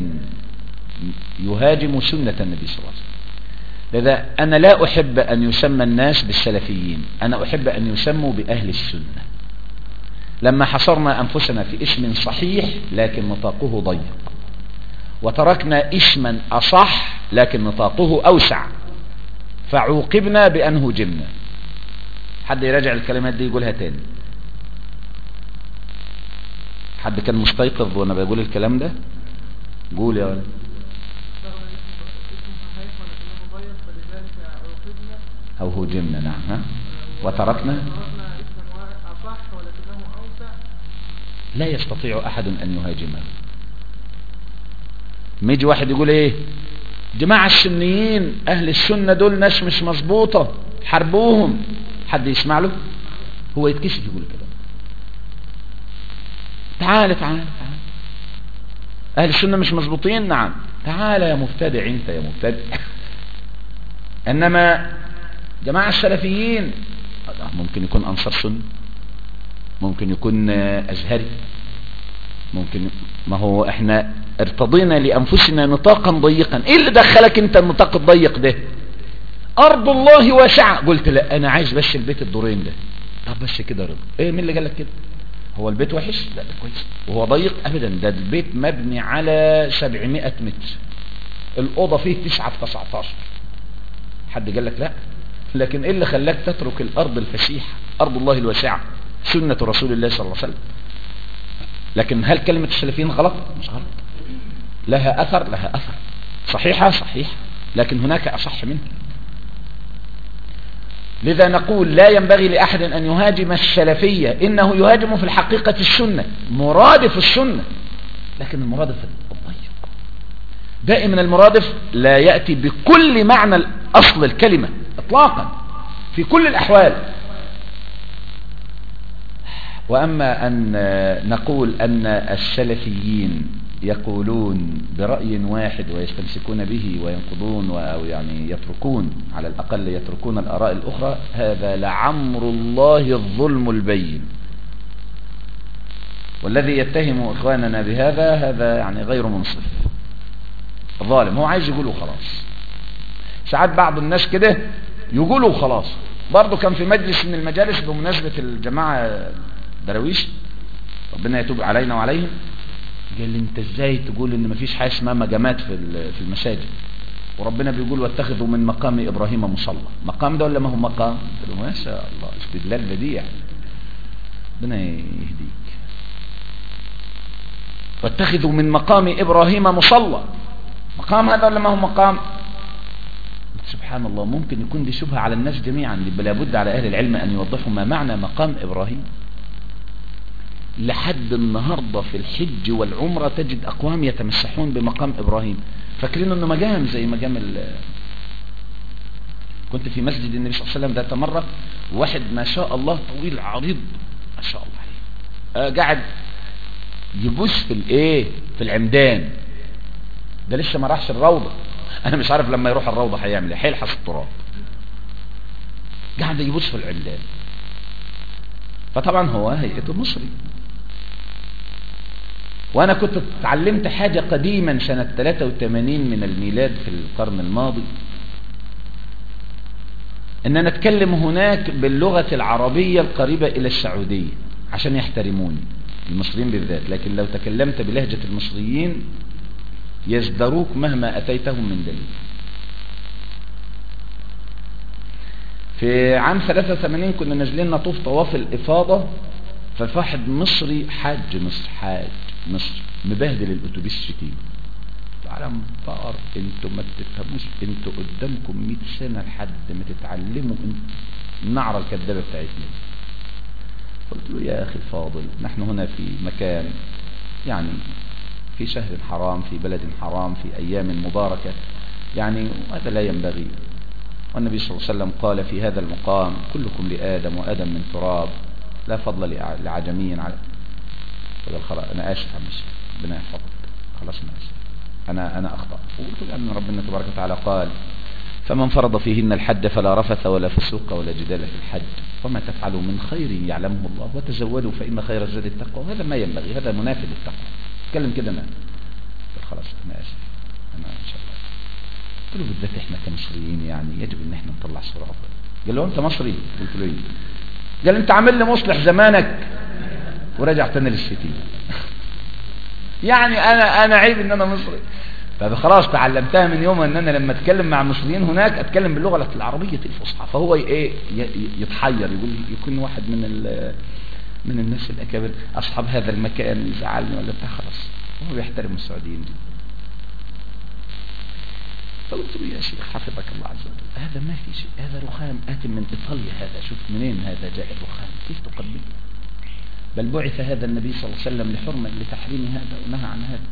يهاجم سنة النبي صلى الله عليه وسلم. لذا أنا لا أحب أن يسمى الناس بالسلفيين. أنا أحب أن يسموا بأهل السنة. لما حصرنا أنفسنا في اسم صحيح لكن نطاقه ضيق. وتركنا اسما أصح لكن نطاقه أوسع. فعوقبنا بأن هجمنا حد يراجع الكلمات دي يقولها تاني. حد كان مستيقظ وأنا بقول الكلام ده؟ قول يا ولد. أو هجمنا نعم ها؟ وتركنا؟ لا يستطيع أحد أن يهاجمه. ميجي واحد يقول إيه؟ جماعة السنيين أهل السنة دول ناس مش مظبوطة حربوهم حد يسمع له؟ هو يتكسف يقول كده. تعال تعال تعال. أهل السنة مش مظبوطين نعم. تعال يا مبتدع أنت يا مبتدع. إنما جماعة السلفيين. ممكن يكون أنصار سنة ممكن يكون أزهري. ممكن ما هو إحنا ارتضينا لأنفسنا نطاقا ضيقا. إيه اللي دخلك أنت النطاق الضيق ده؟ أرض الله واسعة. قلت لا أنا عايز بس البيت الدورين ده. طب بس كده رضا. إيه مين اللي قال لك كده؟ هو البيت وحش؟ لا ده كويس. وهو ضيق؟ ابدا. ده البيت مبني على 700 متر. الأوضة فيه 9 في 19 حد قال لك لا؟ لكن إيه اللي خلاك تترك الأرض الفسيحة؟ أرض الله الواسعة سنة رسول الله صلى الله عليه وسلم. لكن هل كلمة السلفيين غلط؟ مش غلط. لها أثر؟ لها أثر. صحيحة؟ صحيحة. لكن هناك أصح منها. لذا نقول لا ينبغي لأحد أن يهاجم السلفية إنه يهاجم في الحقيقة السنة مرادف السنة. لكن المرادف الضيق دائما المرادف لا يأتي بكل معنى أصل الكلمة. اطلاقا في كل الأحوال. وأما أن نقول أن السلفيين يقولون برأي واحد ويستمسكون به وينقضون أو يعني يتركون على الأقل يتركون الآراء الأخرى هذا لعمر الله الظلم البين. والذي يتهم إخواننا بهذا هذا يعني غير منصف. ظالم هو عايز يقوله خلاص. ساعات بعض الناس كده يقولوا خلاص. برضه كان في مجلس من المجالس بمناسبة الجماعة درويش ربنا يتوب علينا وعليهم. قال لي انت إزاي تقول ان مفيش حاجة اسمها مجامات في في المساجد؟ وربنا بيقول واتخذوا من مقام إبراهيم مصلى. مقام ده ولا ما هو مقام؟ قلت له ما شاء الله استدلال بديع. ربنا يهديك. واتخذوا من مقام إبراهيم مصلى. مقام هذا ولا ما هو مقام؟ سبحان الله ممكن يكون دي شبهة على الناس جميعا لابد على أهل العلم أن يوضحوا ما معنى مقام إبراهيم. لحد النهاردة في الحج والعمرة تجد أقوام يتمسحون بمقام إبراهيم. فاكرين أنه مجام زي مجام ال كنت في مسجد النبي صلى الله عليه وسلم ذات مرة واحد ما شاء الله طويل عريض ما شاء الله عليه. آه قاعد يبوس في الإيه؟ في العمدان. ده لسه ما راحش الروضة. أنا مش عارف لما يروح الروضة هيعمل إيه. هيلحس التراب. قاعد يبوس في العمدان فطبعا هو هيئته مصري وأنا كنت اتعلمت حاجة قديما سنة 83 من الميلاد في القرن الماضي. إن أنا أتكلم هناك باللغة العربية القريبة إلى السعودية عشان يحترموني. المصريين بالذات. لكن لو تكلمت بلهجة المصريين يزدروك مهما أتيتهم من دليل. في عام 83 كنا نازلين نطوف طواف الإفاضة فواحد مصري حاج مصر حاج مصر مبهدل الأتوبيس شتيم تعلم فقر أنتوا ما تفهموش أنتوا قدامكم 100 سنة لحد ما تتعلموا النعرة الكذابة بتاعتنا. قلت له يا أخي الفاضل نحن هنا في مكان يعني في شهر حرام في بلد حرام في أيام مباركة. يعني هذا لا ينبغي. والنبي صلى الله عليه وسلم قال في هذا المقام كلكم لآدم وآدم من تراب لا فضل لعجمي على قال خلاص أنا آسف يا مش ربنا يحفظك. خلاص أنا آسف. أنا أنا أخطأ. وقلت لأن ربنا تبارك وتعالى قال فمن فرض فيهن الحج فلا رفث ولا فسوق ولا جدال في الحج وما تفعلوا من خير يعلمه الله وتزودوا فإن خير الزاد التقوى. وهذا ما ينبغي هذا منافي للتقوى. اتكلم كده أنا خلاص أنا آسف. أنا إن شاء الله. قلت له بالذات إحنا كمصريين يعني يجب إن إحنا نطلع صورة أفضل. قال له أنت مصري؟ قلت له إيه؟ قال أنت عامل لي مصلح زمانك. ورجع تاني للشتيمة. يعني أنا أنا عيب إن أنا مصري. فخلاص تعلمتها من يوم إن أنا لما أتكلم مع المصريين هناك أتكلم باللغة العربية الفصحى. فهو إيه يتحير يقول يكون واحد من من الناس الاكابر أصحاب هذا المكان يزعلني ولا بتاع خلاص. هو بيحترم السعوديين. فقلت له يا شيخ حفظك الله عز وجل. هذا ما في شيء. هذا رخام. آت من إيطاليا هذا. شوف منين هذا جاء الرخام كيف تقبله بل بعث هذا النبي صلى الله عليه وسلم لحرمة لتحريم هذا ونهى عن هذا.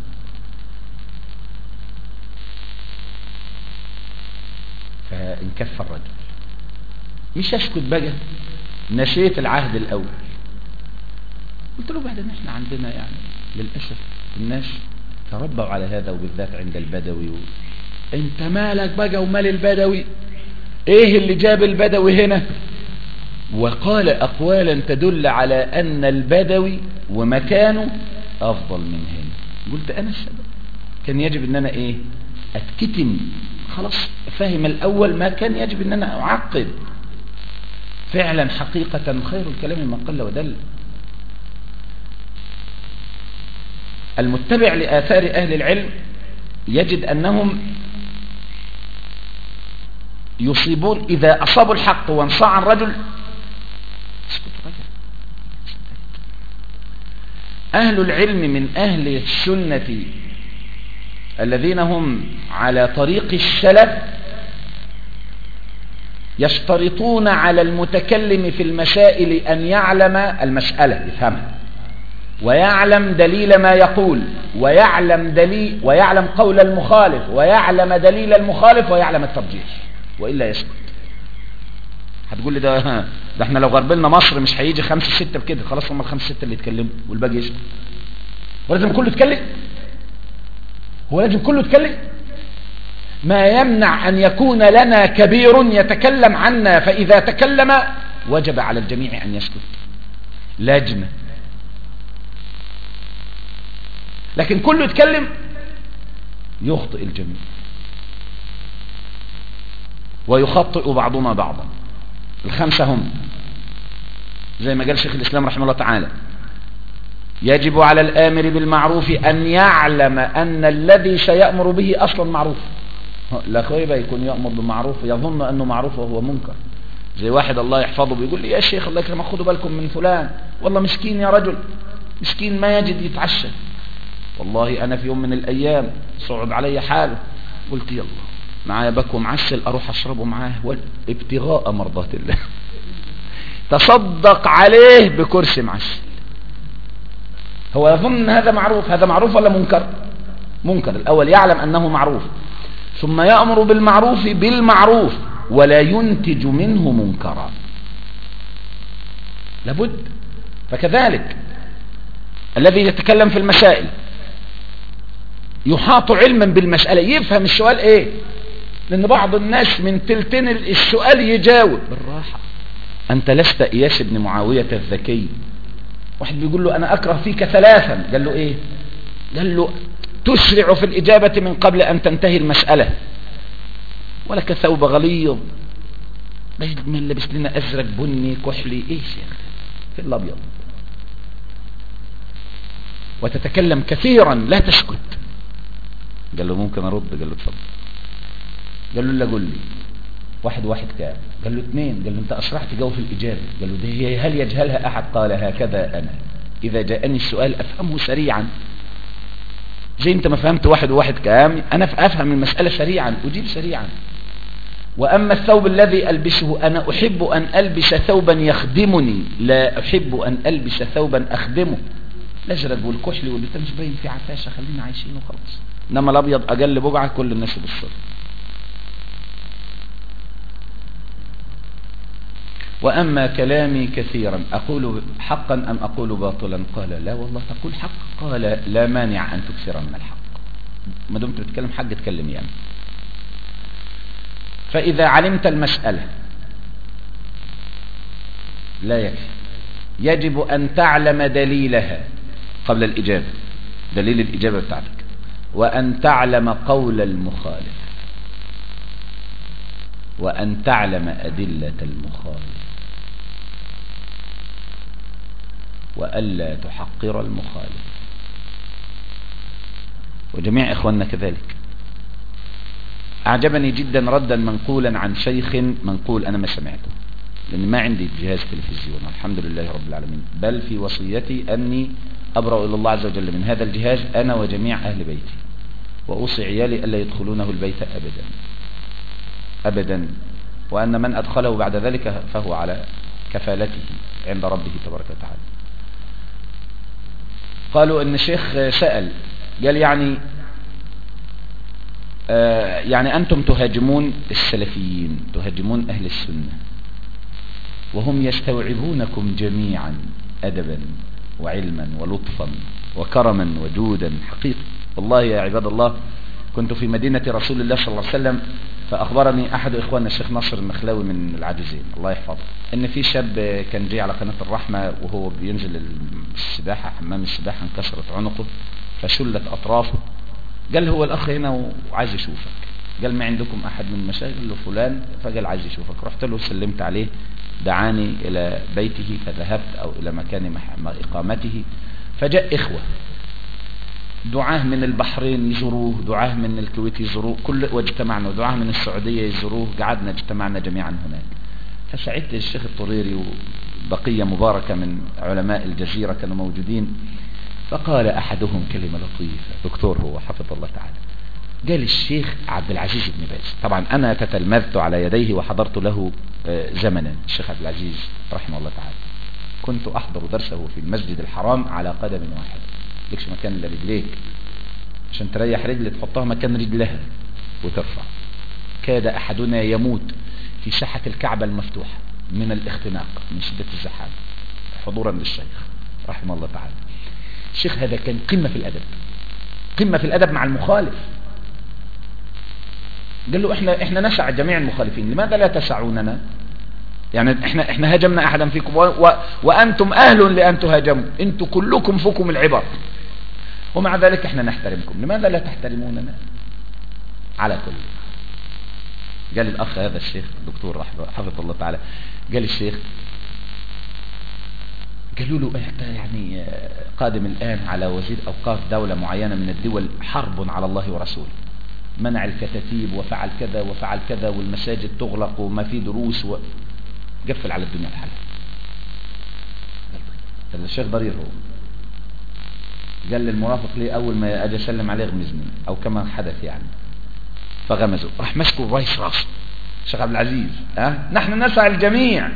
فانكف الرجل. مش اسكت بقى. نشيت العهد الأول. قلت له بعدين إحنا عندنا يعني. للأسف الناس تربوا على هذا وبالذات عند البدوي. و... انت مالك بقى ومال البدوي؟ إيه اللي جاب البدوي هنا؟ وقال أقوالا تدل على أن البدوي ومكانه أفضل من هنا. قلت أنا السبب كان يجب أن أنا إيه؟ أتكتم. خلاص فهم الأول ما كان يجب أن أنا أعقد فعلا حقيقة خير الكلام ما قل ودل. المتبع لآثار أهل العلم يجد أنهم يصيبون إذا أصابوا الحق وانصاع الرجل أهل العلم من أهل السنة الذين هم على طريق السلف يشترطون على المتكلم في المسائل أن يعلم المسألة. يفهمها ويعلم دليل ما يقول ويعلم دليل ويعلم قول المخالف ويعلم دليل المخالف ويعلم الترجيح وإلا يسكت. هتقول لي ده ده إحنا لو غربلنا مصر مش هيجي خمسة ستة بكده خلاص هم الخمسة ستة اللي يتكلموا والباقي يسكت. ولازم كله يتكلم؟ هو لازم كله يتكلم؟ ما يمنع أن يكون لنا كبير يتكلم عنا فإذا تكلم وجب على الجميع أن يسكت. لجنة. لكن كله يتكلم يخطئ الجميع. ويخطئ بعضنا بعضا. الخمسة هم زي ما قال شيخ الإسلام رحمه الله تعالى يجب على الآمر بالمعروف أن يعلم أن الذي سيأمر به أصلا معروف. لا خيبة يكون يأمر بالمعروف يظن أنه معروف وهو منكر. زي واحد الله يحفظه بيقول لي يا شيخ الله يكرمك خدوا بالكم من فلان. والله مسكين يا رجل مسكين ما يجد يتعشى. والله أنا في يوم من الأيام صعب علي حاله قلت يلا معايا باكو معسل أروح أشربه معاه ابتغاء مرضات الله. تصدق عليه بكرسي معسل. هو يظن هذا معروف هذا معروف ولا منكر؟ منكر. الأول يعلم أنه معروف. ثم يأمر بالمعروف بالمعروف ولا ينتج منه منكرا. لابد. فكذلك الذي يتكلم في المسائل يحاط علما بالمسألة. يفهم السؤال إيه؟ لأن بعض الناس من تلتين السؤال يجاوب. بالراحة. أنت لست إياس بن معاوية الذكي. واحد بيقول له أنا أكره فيك ثلاثا. قال له إيه؟ قال له تسرع في الإجابة من قبل أن تنتهي المسألة. ولك ثوب غليظ. من لبس لنا أزرق بني كحلي. إيه أخي في الأبيض. وتتكلم كثيرا. لا تسكت. قال له ممكن أرد؟ قال له اتفضل. قال له لا قول لي. واحد واحد كام قال له اثنين. قال له انت اسرعت جو في الإجابة. قال له ده هل يجهلها أحد؟ قال هكذا أنا. إذا جاءني السؤال أفهمه سريعا. زي انت ما فهمت واحد وواحد كام أنا أفهم المسألة سريعا. أجيب سريعا. وأما الثوب الذي ألبسه أنا أحب أن ألبس ثوبا يخدمني. لا أحب أن ألبس ثوبا أخدمه. الازرق والكحلي والبتاع مش باين في عفاشة خلينا عايشين وخلاص. إنما الأبيض أقل بقعة كل الناس بالصر وأما كلامي كثيرا أقول حقا أم أقول باطلا؟ قال لا والله تقول حق. قال لا مانع أن تكثر من الحق. ما دمت بتتكلم حق تكلم يعني. فإذا علمت المسألة لا يكفي. يجب أن تعلم دليلها قبل الإجابة. دليل الإجابة بتاعتك. وأن تعلم قول المخالف. وأن تعلم أدلة المخالف. وألا تحقر المخالف. وجميع إخواننا كذلك. أعجبني جدا ردا منقولا عن شيخ منقول أنا ما سمعته. لأن ما عندي جهاز تلفزيون. الحمد لله رب العالمين. بل في وصيتي أني أبرأ إلى الله عز وجل من هذا الجهاز أنا وجميع أهل بيتي. وأوصي عيالي ألا يدخلونه البيت أبدا. أبدا. وأن من أدخله بعد ذلك فهو على كفالته عند ربه تبارك وتعالى. قالوا إن الشيخ سأل قال يعني آه يعني أنتم تهاجمون السلفيين تهاجمون أهل السنة. وهم يستوعبونكم جميعا أدبا وعلما ولطفا وكرما وجودا حقيقي والله يا عباد الله كنت في مدينة رسول الله صلى الله عليه وسلم فأخبرني أحد إخواننا الشيخ نصر المخلاوي من العاجزين. الله يحفظه. إن في شاب كان جاي على قناة الرحمة وهو بينزل السباحة حمام السباحة انكسرت عنقه فشلت أطرافه. قال هو الأخ هنا وعايز يشوفك. قال ما عندكم أحد من المشايخ له فلان؟ فقال عايز يشوفك. رحت له سلمت عليه دعاني إلى بيته فذهبت أو إلى مكان إقامته فجاء إخوة. دعاه من البحرين يزوروه دعاه من الكويت يزوروه كل واجتمعنا دعاه من السعودية يزوروه قعدنا اجتمعنا جميعا هناك. فسعدت الشيخ الطريري وبقية مباركة من علماء الجزيرة كانوا موجودين. فقال أحدهم كلمة لطيفة دكتور هو حفظ الله تعالى. قال الشيخ عبد العزيز بن باز. طبعا أنا تتلمذت على يديه وحضرت له آه، زمنا الشيخ عبد العزيز رحمه الله تعالى. كنت أحضر درسه في المسجد الحرام على قدم واحد. لكش مكان لرجليك عشان تريح رجل تحطها مكان رجلها وترفع. كاد أحدنا يموت في ساحة الكعبة المفتوحة من الاختناق من شدة الزحام. حضورا للشيخ رحمه الله تعالى. الشيخ هذا كان قمة في الأدب. قمة في الأدب مع المخالف. قال له إحنا إحنا نسع جميع المخالفين لماذا لا تسعوننا يعني إحنا إحنا هاجمنا احدا فيكم و و وأنتم أهل لأن تهاجموا. أنتم كلكم فيكم العبر. ومع ذلك إحنا نحترمكم. لماذا لا تحترموننا؟ على كل قال الأخ هذا الشيخ الدكتور حفظه الله تعالى قال الشيخ قالوا له أنت يعني قادم الآن على وزير أوقاف دولة معينة من الدول حرب على الله ورسوله. منع الكتاتيب وفعل كذا وفعل كذا والمساجد تغلق وما في دروس و... قفل على الدنيا الحالة. الشيخ ضرير هو. قال للمرافق لي أول ما أجي أسلم عليه غمزني أو كما حدث يعني. فغمزه. راح مسكوا الرئيس راسه الشيخ عبد العزيز. أه؟ نحن نسعى الجميع.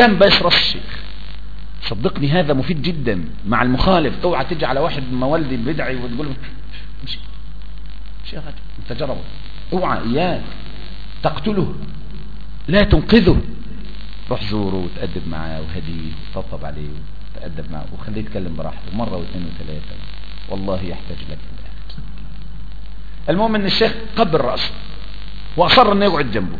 قام بس راس الشيخ. صدقني هذا مفيد جدا. مع المخالف اوعى تيجي على واحد مولدي بدعي وتقول له امشي راجل انت جربه اوعى اياك. تقتله. لا تنقذه. روح زوره وتأدب معاه وهديه. وطبطب عليه. وتأدب معه. وخليه يتكلم براحته. مرة واثنين وثلاثة. والله يحتاج لك المهم إن الشيخ قبل رأسه. وأصر إنه يقعد جنبه.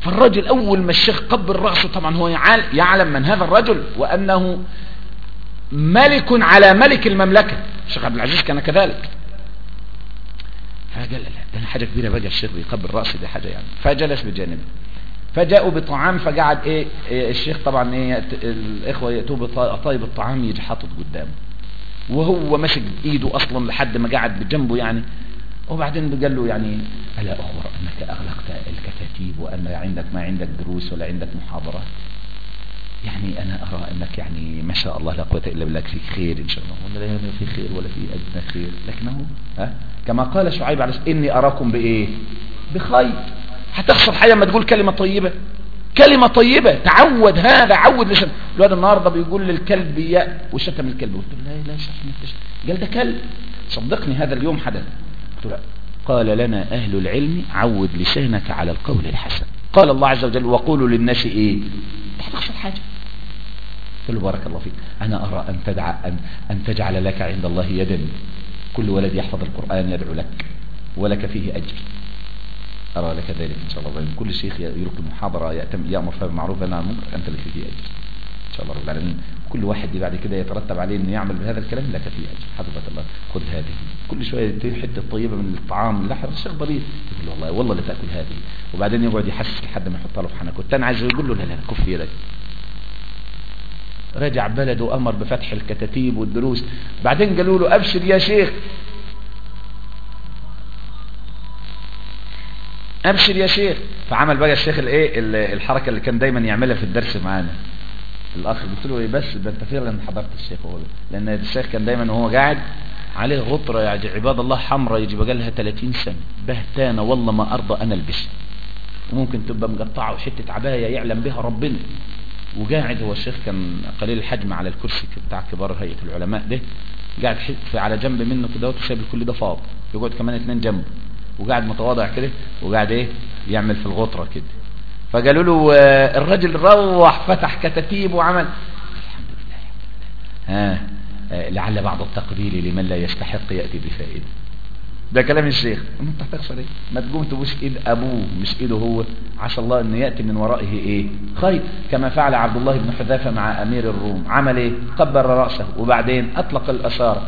فالرجل أول ما الشيخ قبل رأسه طبعا هو يعلم من هذا الرجل وأنه ملك على ملك المملكة. الشيخ عبد العزيز كان كذلك. فقال لا ده حاجة كبيرة بقى الشيخ بيقبل رأسه دي حاجة يعني. فجلس بجانبه. فجاءوا بطعام فقعد إيه, إيه الشيخ طبعا إيه الإخوة يأتوا بطيب الطعام يجي حاطط قدامه. وهو ماسك ايده أصلا لحد ما قعد بجنبه يعني. وبعدين قال له يعني ألا أخبر أنك أغلقت الكتاتيب وأن عندك ما عندك دروس ولا عندك محاضرات؟ يعني أنا أرى أنك يعني ما شاء الله لا قوة إلا بالله في خير إن شاء الله. ولا يعني في خير ولا في أدنى خير. لكنه ها؟ كما قال شعيب عليه إني أراكم بإيه؟ بخير. هتخسر حاجة لما تقول كلمة طيبة. كلمة طيبة. تعود هذا عود لسان الواد النهاردة بيقول للكلب يا وشتم الكلب. قلت له لا لا شتم قال ده كلب. صدقني هذا اليوم حدث. قلت له قال لنا أهل العلم عود لسانك على القول الحسن. قال الله عز وجل وقولوا للناس إيه؟ تخسر حاجة. قل له بارك الله فيك. أنا أرى أن, تدع أن, أن تجعل لك عند الله يدا. كل ولد يحفظ القرآن يدعو لك. ولك فيه أجر. أرى لك ذلك إن شاء الله. كل شيخ يلقي محاضرة يأمر فيها بالمعروف أنا المنكر أنت لك فيه أجر إن شاء الله رب العالمين. كل واحد بعد كده يترتب عليه أنه يعمل بهذا الكلام لك فيه أجر حفظك الله. خذ هذه. كل شوية حتة طيبة من الطعام اللحم. الشيخ ضرير. يقول له والله والله لا تأكل هذه. وبعدين يقعد يحسس لحد ما يحطها له في حنكه. الثاني عايز يقول له لا لا كف يدك. رجع بلده أمر بفتح الكتاتيب والدروس. بعدين قالوا له أبشر يا شيخ. أبشر يا شيخ. فعمل بقى الشيخ الإيه؟ الحركة اللي كان دايما يعملها في الدرس معانا. الأخ قلت له إيه بس؟ ده أنت فعلا حضرت الشيخ هو لأن الشيخ كان دايما وهو قاعد عليه غطرة يعني عباد الله حمراء يجي بقى لها 30 سنة. بهتانة والله ما أرضى أنا ألبسها. وممكن تبقى مقطعة وحتة عباية يعلم بها ربنا. وقاعد هو الشيخ كان قليل الحجم على الكرسي بتاع كبار هيئة العلماء ده. قاعد على جنب منه كده وسايب الكل ده فاضي. يقعد كمان اتنين جنبه. وقاعد متواضع كده وقاعد إيه يعمل في الغطرة كده. فقالوا له آه الرجل روح فتح كتاتيب وعمل. الحمد لله ها آه لعل بعض التقبيل لمن لا يستحق يأتي بفائدة. ده كلام الشيخ. انت هتخسر إيه ما تقوم تبوس إيد أبوه مش إيده هو. عسى الله ان يأتي من ورائه إيه؟ خير كما فعل عبد الله بن حذافة مع أمير الروم. عمل إيه؟ قبر رأسه. وبعدين أطلق الاشارة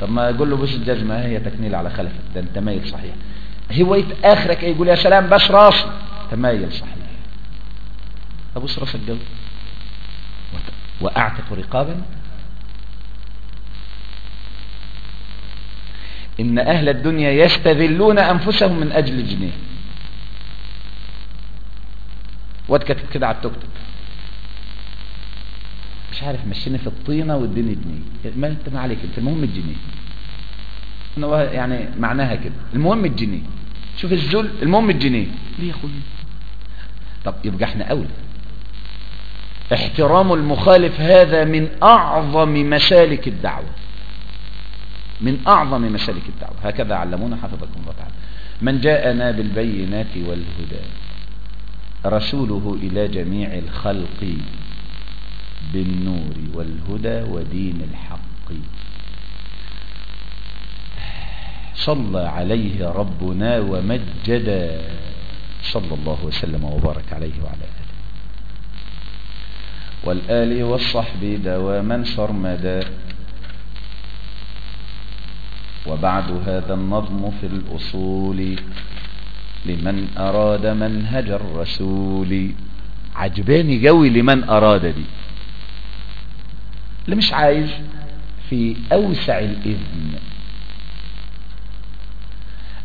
طب ما يقول له بوس الجزمة؟ هي تكميل على خلفك ده أنت مايل صحيح. هواية آخرك يقول يا سلام بس راسي تمايل صحيح. ابوس راس الجو وأعتق رقابا. إن أهل الدنيا يستذلون أنفسهم من أجل جنيه. واد كاتب كده على التوك توك. مش عارف مشيني في الطينة واديني جنيه. ما انت ما عليك أنت المهم الجنيه. يعني معناها كده. المهم الجنيه. شوف الذل المهم الجنيه. ليه يا اخويا طب يبقى إحنا اولى احترام المخالف هذا من أعظم مسالك الدعوة. من أعظم مسالك الدعوة. هكذا علمونا حفظكم الله تعالى. من جاءنا بالبينات والهدى رسوله إلى جميع الخلق. بالنور والهدى ودين الحق. صلى عليه ربنا ومجد. صلى الله وسلم وبارك عليه وعلى آله. والآل والصحب دواما سرمدا وبعد هذا النظم في الأصول. لمن أراد منهج الرسول. عجباني قوي لمن أراد دي. اللي مش عايز في أوسع الإذن.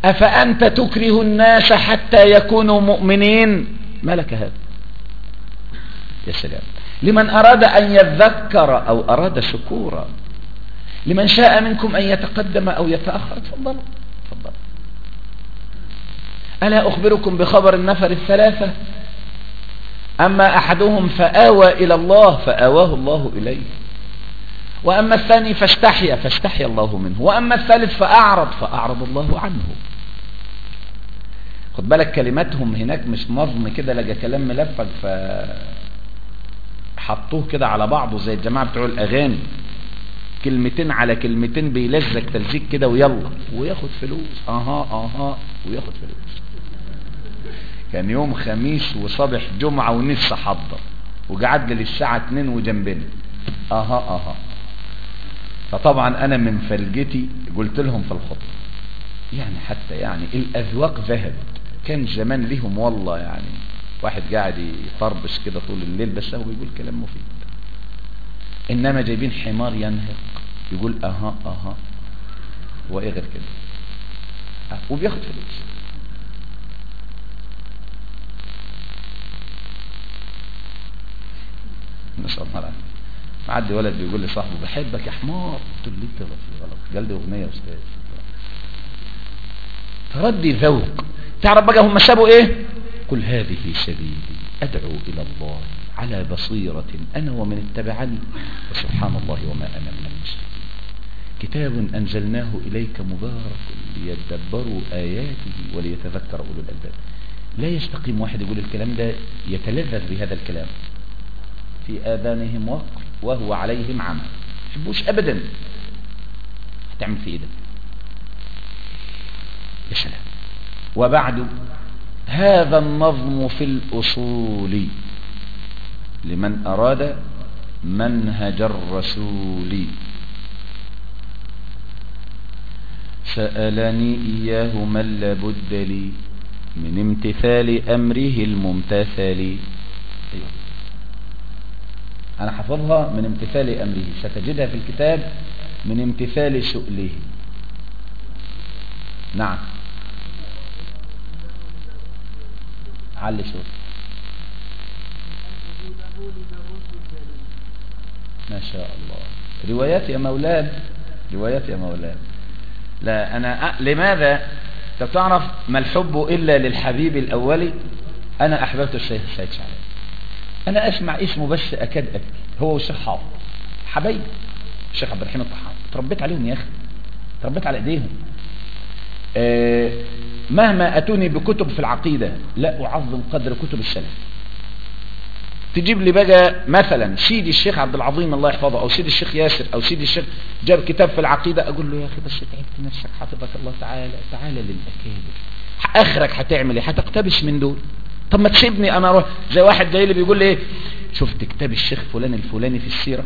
أفأنت تكره الناس حتى يكونوا مؤمنين؟ ما لك هذا؟ يا سلام. لمن أراد أن يذكر أو أراد شكورا. لمن شاء منكم أن يتقدم أو يتأخر. تفضلوا تفضلوا ألا أخبركم بخبر النفر الثلاثة؟ أما أحدهم فآوى إلى الله فآواه الله إليه. وأما الثاني فاستحيا فاستحيا الله منه. وأما الثالث فأعرض فأعرض الله عنه. خد بالك كلماتهم هناك مش نظم كده لقى كلام ملفق ف حطوه كده على بعضه زي الجماعة بتوع الأغاني. كلمتين على كلمتين بيلزق تلزيق كده ويلا. وياخد فلوس. أها أها وياخد فلوس. كان يوم خميس وصبح جمعة ونص حضر. وقعد للساعة 2 وجنبنا. أها أها. فطبعا أنا من فلجتي قلت لهم في الخطبة يعني حتى يعني الأذواق ذهبت كان زمان ليهم والله يعني واحد قاعد يطربش كده طول الليل بس هو بيقول كلام مفيد. إنما جايبين حمار ينهق يقول أها أها وايه غير كده. وبياخد فلوس. نسأل الله العافية. معدي ولد بيقول لي صاحبه بحبك يا حمار. قلت له ليه تغلط غلط. قال لي أغنية يا أستاذ. تردي ذوق تعرف بقى هم سابوا إيه؟ قل هذه سبيلي أدعو إلى الله على بصيرة أنا ومن اتبعني. وسبحان الله وما أنا من المسلمين كتاب أنزلناه إليك مبارك ليدبروا آياته وليتذكر أولو الألباب. لا يستقيم واحد يقول الكلام ده يتلذذ بهذا الكلام. في آذانهم وقر وهو عليهم عمى يحبوش أبدا. هتعمل في إيدك. يا سلام. وبعد هذا النظم في الأصول. لمن أراد منهج الرسول. سألني إياه من لابد لي من امتثال أمره الممتثل. أيوه. أنا حفظها من امتثال أمره. ستجدها في الكتاب من امتثال سؤله. نعم. علي صوت ما شاء الله. روايات يا مولاد. روايات يا مولاد. لا أنا أ... لماذا؟ تعرف ما الحب إلا للحبيب الأولي أنا أحببت الشيخ سيد شعبان. أنا أسمع اسمه بس أكاد ابكي هو والشيخ حافظ. حبايبي. الشيخ عبد الرحيم الطحان تربيت عليهم يا أخي. تربيت على إيديهم. آه مهما أتوني بكتب في العقيدة لا أعظم قدر كتب السلف. تجيب لي بقى مثلا سيدي الشيخ عبد العظيم الله يحفظه أو سيدي الشيخ ياسر أو سيدي الشيخ جاب كتاب في العقيدة أقول له يا أخي بس تعبت نفسك حفظك الله تعالى تعالى للأكابر. أخرك هتعمل إيه؟ هتقتبس من دول. طب ما تسيبني أنا أروح. زي واحد جاي لي بيقول لي إيه؟ شفت كتاب الشيخ فلان الفلاني في السيرة.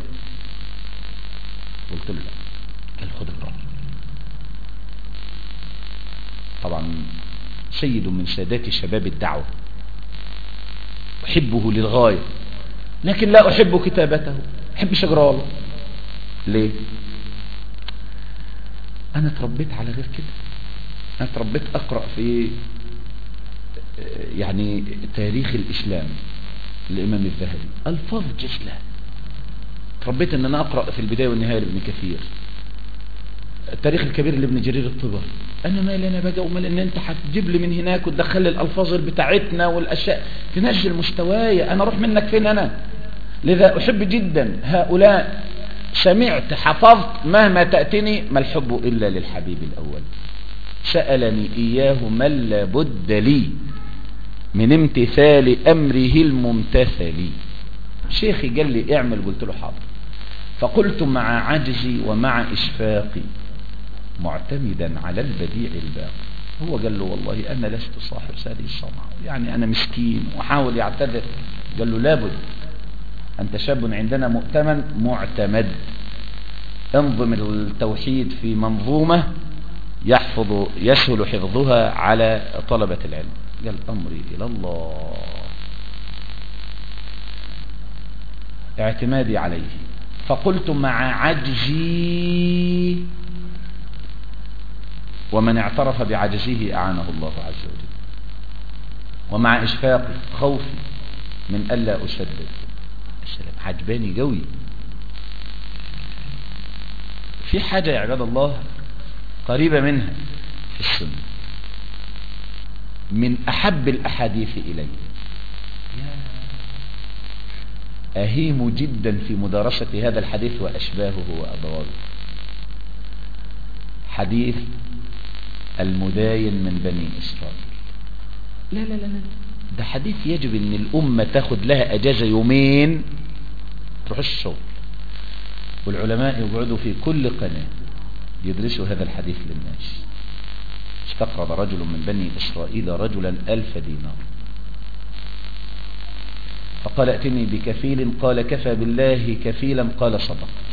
قلت له لا. قال خد الرأي طبعا سيد من سادات شباب الدعوة. أحبه للغاية لكن لا أحب كتابته. أحب شجرة ليه؟ أنا تربيت على غير كده. أنا تربيت أقرأ في يعني تاريخ الإسلام الإمام الذهبي. ألفاظ جسلة تربيت أن أنا أقرأ في البداية والنهاية لابن كثير. التاريخ الكبير لابن جرير الطبر أنا مالي أنا بقى ومال ان أنت هتجيب لي من هناك وتدخل لي الألفاظ بتاعتنا والأشياء. تنزل مستواي أنا أروح منك فين أنا؟ لذا أحب جدا هؤلاء. سمعت حفظت مهما تأتني ما الحب إلا للحبيب الأول. سألني إياه من لابد لي. من امتثال أمره الممتثل. شيخي قال لي اعمل قلت له حاضر. فقلت مع عجزي ومع إشفاقي معتمدا على البديع الباقي. هو قال له والله أنا لست صاحب هذه الصنعة. يعني أنا مسكين وحاول يعتذر. قال له لابد. أنت شاب عندنا مؤتمن معتمد. انظم التوحيد في منظومة يحفظ يسهل حفظها على طلبة العلم. قال أمري إلى الله. اعتمادي عليه. فقلت مع عجزي ومن اعترف بعجزه أعانه الله عز وجل. ومع إشفاقي خوفي من ألا أسدد السلام. عجباني قوي. في حاجة يا عباد الله قريبة منها في السنة من أحب الأحاديث إلي أهيم جدا في مدارسة هذا الحديث وأشباهه وأضراره حديث المداين من بني إسرائيل. لا لا لا لا. ده حديث يجب إن الأمة تاخد لها أجازة يومين. تروح الشغل. والعلماء يقعدوا في كل قناة يدرسوا هذا الحديث للناس. استقرض رجل من بني إسرائيل رجلا ألف دينار. فقال ائتني بكفيل قال كفى بالله كفيلا قال صدقت.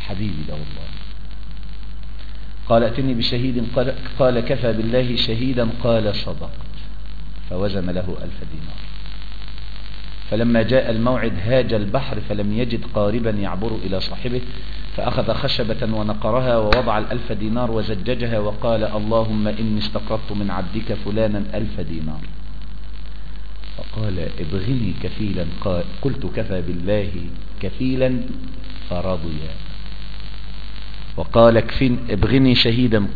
حبيبي ده والله قال ائتني بشهيد قال, كفى بالله شهيدا قال صدقت. فوزن له ألف دينار. فلما جاء الموعد هاج البحر فلم يجد قاربا يعبر إلى صاحبه فأخذ خشبة ونقرها ووضع الألف دينار وزججها وقال اللهم إني استقرضت من عبدك فلانا ألف دينار. فقال ابغني كفيلا قال قلت كفى بالله كفيلا فرضي وقال اكفين ابغني شهيدا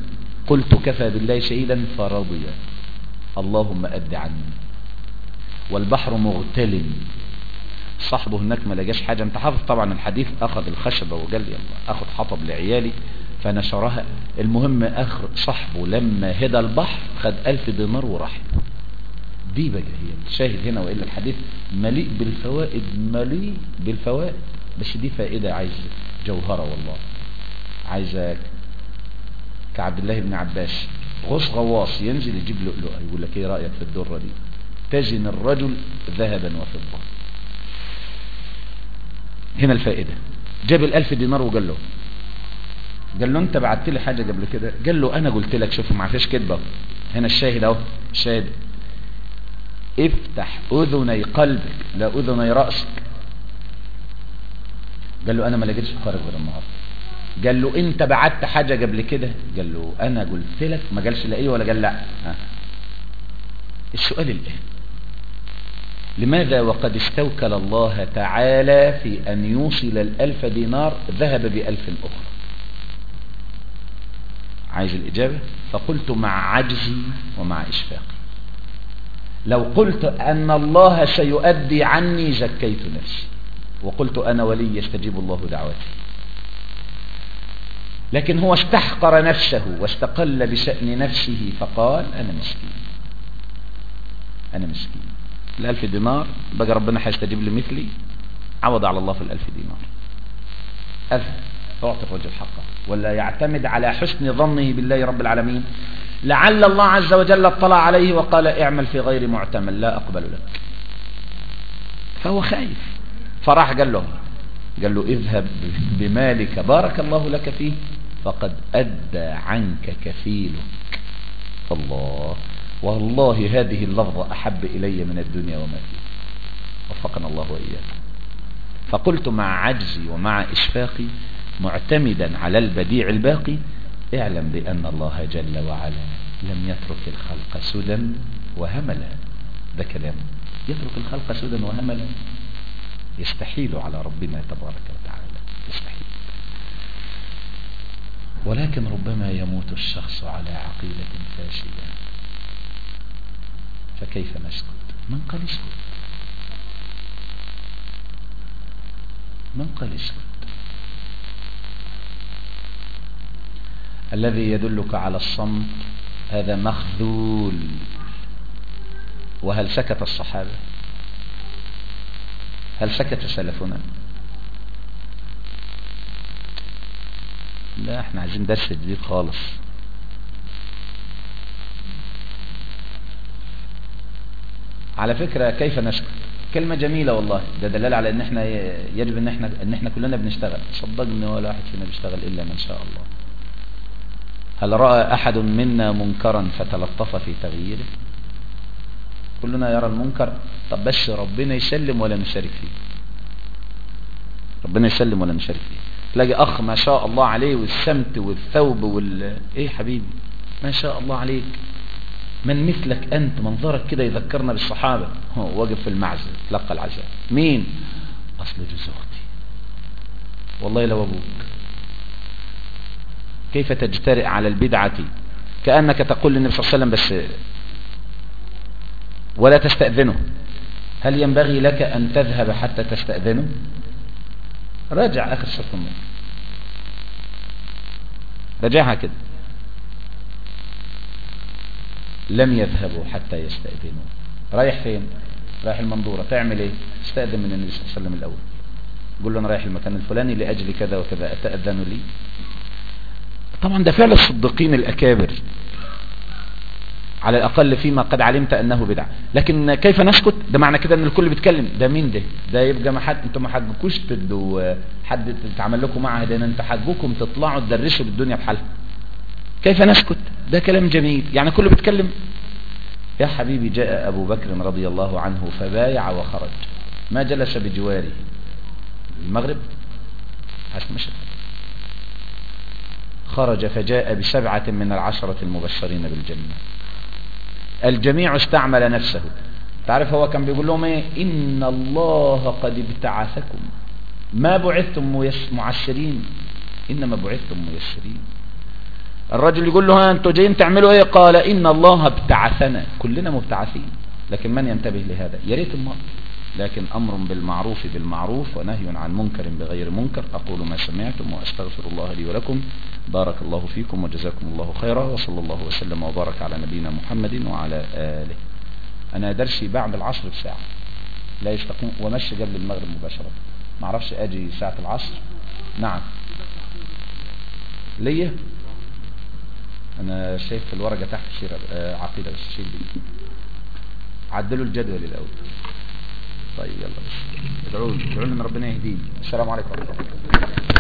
قلت كفى بالله شهيدا فرضي اللهم أد عني والبحر مغتلم صاحبه هناك ما لقاش حاجة. انت حافظ طبعا الحديث. أخذ الخشبة وقال يلا أخذ حطب لعيالي. فنشرها. المهم اخر صاحبه لما هدى البحر خد ألف دينار وراح. دي بقى هي شاهد هنا وإلا الحديث مليء بالفوائد مليء بالفوائد. بس دي فائدة عايز جوهرة والله. عايزك كعبد الله بن عباس. غص غواص ينزل يجيب لؤلؤة يقول لك إيه رأيك في الدرة دي؟ تزن الرجل ذهبا وفضة. هنا الفائدة. جاب الألف دينار وقال له قال له أنت بعت لي حاجة قبل كده؟ قال له أنا قلت لك شوف ما فيش كدبه هنا الشاهد أهو الشاهد. افتح أذني قلبك لا أذني رأسك. قال له أنا ما لقيتش خارج غير النهارده. قال له أنت بعت حاجة قبل كده؟ قال له أنا قلت لك ما قالش لا إيه ولا قال لا. ها. السؤال الآن لماذا وقد استوكل الله تعالى في أن يوصل الألف دينار ذهب بألف أخرى؟ عايز الإجابة؟ فقلت مع عجزي ومع اشفاقي لو قلت أن الله سيؤدي عني زكيت نفسي وقلت أنا ولي يستجيب الله دعوتي. لكن هو استحقر نفسه واستقل بشأن نفسه فقال أنا مسكين. أنا مسكين. الألف دينار. بقى ربنا هيستجيب لمثلي عوض على الله في الألف دينار. أذهب أعطي الرجل حقه. ولا يعتمد على حسن ظنه بالله رب العالمين. لعل الله عز وجل اطلع عليه وقال اعمل في غير معتمل لا أقبل لك. فهو خايف. فراح قال له قال له اذهب بمالك بارك الله لك فيه. فقد أدى عنك كفيلك. الله والله هذه اللفظة أحب إلي من الدنيا وما فيه وفقنا الله وإياك. فقلت مع عجزي ومع إشفاقي معتمدا على البديع الباقي اعلم بأن الله جل وعلا لم يترك الخلق سدى وهملا. ده كلام. يترك الخلق سدى وهملا؟ يستحيل على ربنا تبارك وتعالى. يستحيل. ولكن ربما يموت الشخص على عقيدة فاشلة. فكيف نسكت؟ من قال اسكت. من قال اسكت؟ الذي يدلك على الصمت هذا مخذول. وهل سكت الصحابة؟ هل سكت سلفنا؟ لا إحنا عايزين درس جديد خالص. على فكرة كيف نسكت كلمة جميلة والله. ده دلالة على إن إحنا يجب إن إحنا إن إحنا كلنا بنشتغل. صدقني ولا واحد فينا بيشتغل إلا من شاء الله. هل رأى أحد منا منكرا فتلطف في تغييره؟ كلنا يرى المنكر. طب بس ربنا يسلم ولا نشارك فيه؟ ربنا يسلم ولا نشارك فيه؟ تلاقي أخ ما شاء الله عليه والسمت والثوب وال إيه حبيبي؟ ما شاء الله عليك. من مثلك أنت منظرك كده يذكرنا بالصحابة. هو واقف في المعزل تلقى العزاء. مين؟ أصل جوز أختي. والله لو أبوك. كيف تجترئ على البدعة؟ كأنك تقول للنبي صلى الله عليه وسلم بس ولا تستأذنه. هل ينبغي لك أن تذهب حتى تستأذنه؟ راجع آخر شرط المنكر راجعها كده. لم يذهبوا حتى يستأذنوا. رايح فين؟ رايح المنظورة. تعمل إيه؟ استأذن من النبي صلى الله عليه وسلم الأول. قول له أنا رايح المكان الفلاني لأجل كذا وكذا. أتأذن لي؟ طبعا ده فعل الصديقين الأكابر. على الأقل فيما قد علمت أنه بدعة. لكن كيف نسكت؟ ده معنى كده أن الكل بيتكلم. ده مين ده؟ ده يبقى ما حد أنتم ما حجكوش تدوا حد تتعمل لكم معهد إن انت حجكم تطلعوا تدرسوا للدنيا بحالها كيف نسكت؟ ده كلام جميل. يعني كله بيتكلم. يا حبيبي جاء أبو بكر رضي الله عنه فبايع وخرج. ما جلس بجواره. المغرب؟ خرج فجاء بسبعة من العشرة المبشرين بالجنة. الجميع استعمل نفسه. تعرف هو كان بيقول لهم إيه؟ إن الله قد ابتعثكم. ما بعثتم معسرين إنما بعثتم ميسرين. الرجل يقول له ها أنتوا جايين تعملوا إيه؟ قال إن الله ابتعثنا. كلنا مبتعثين. لكن من ينتبه لهذا؟ يا ريت لكن أمر بالمعروف بالمعروف ونهي عن منكر بغير منكر. أقول ما سمعتم وأستغفر الله لي ولكم. بارك الله فيكم وجزاكم الله خيرا. وصلى الله وسلم وبارك على نبينا محمد وعلى آله. أنا درسي بعد العصر بساعة. لا يستقيم ومشي قبل المغرب مباشرة. ما أعرفش أجي ساعة العصر؟ نعم. ليه أنا شايف في الورقة تحت شير عقيدة بس شيل دي. عدلوا الجدول الأول. طيب يلا ادعوا لي ادعوا لي ان ربنا يهديني. السلام عليكم ورحمة الله.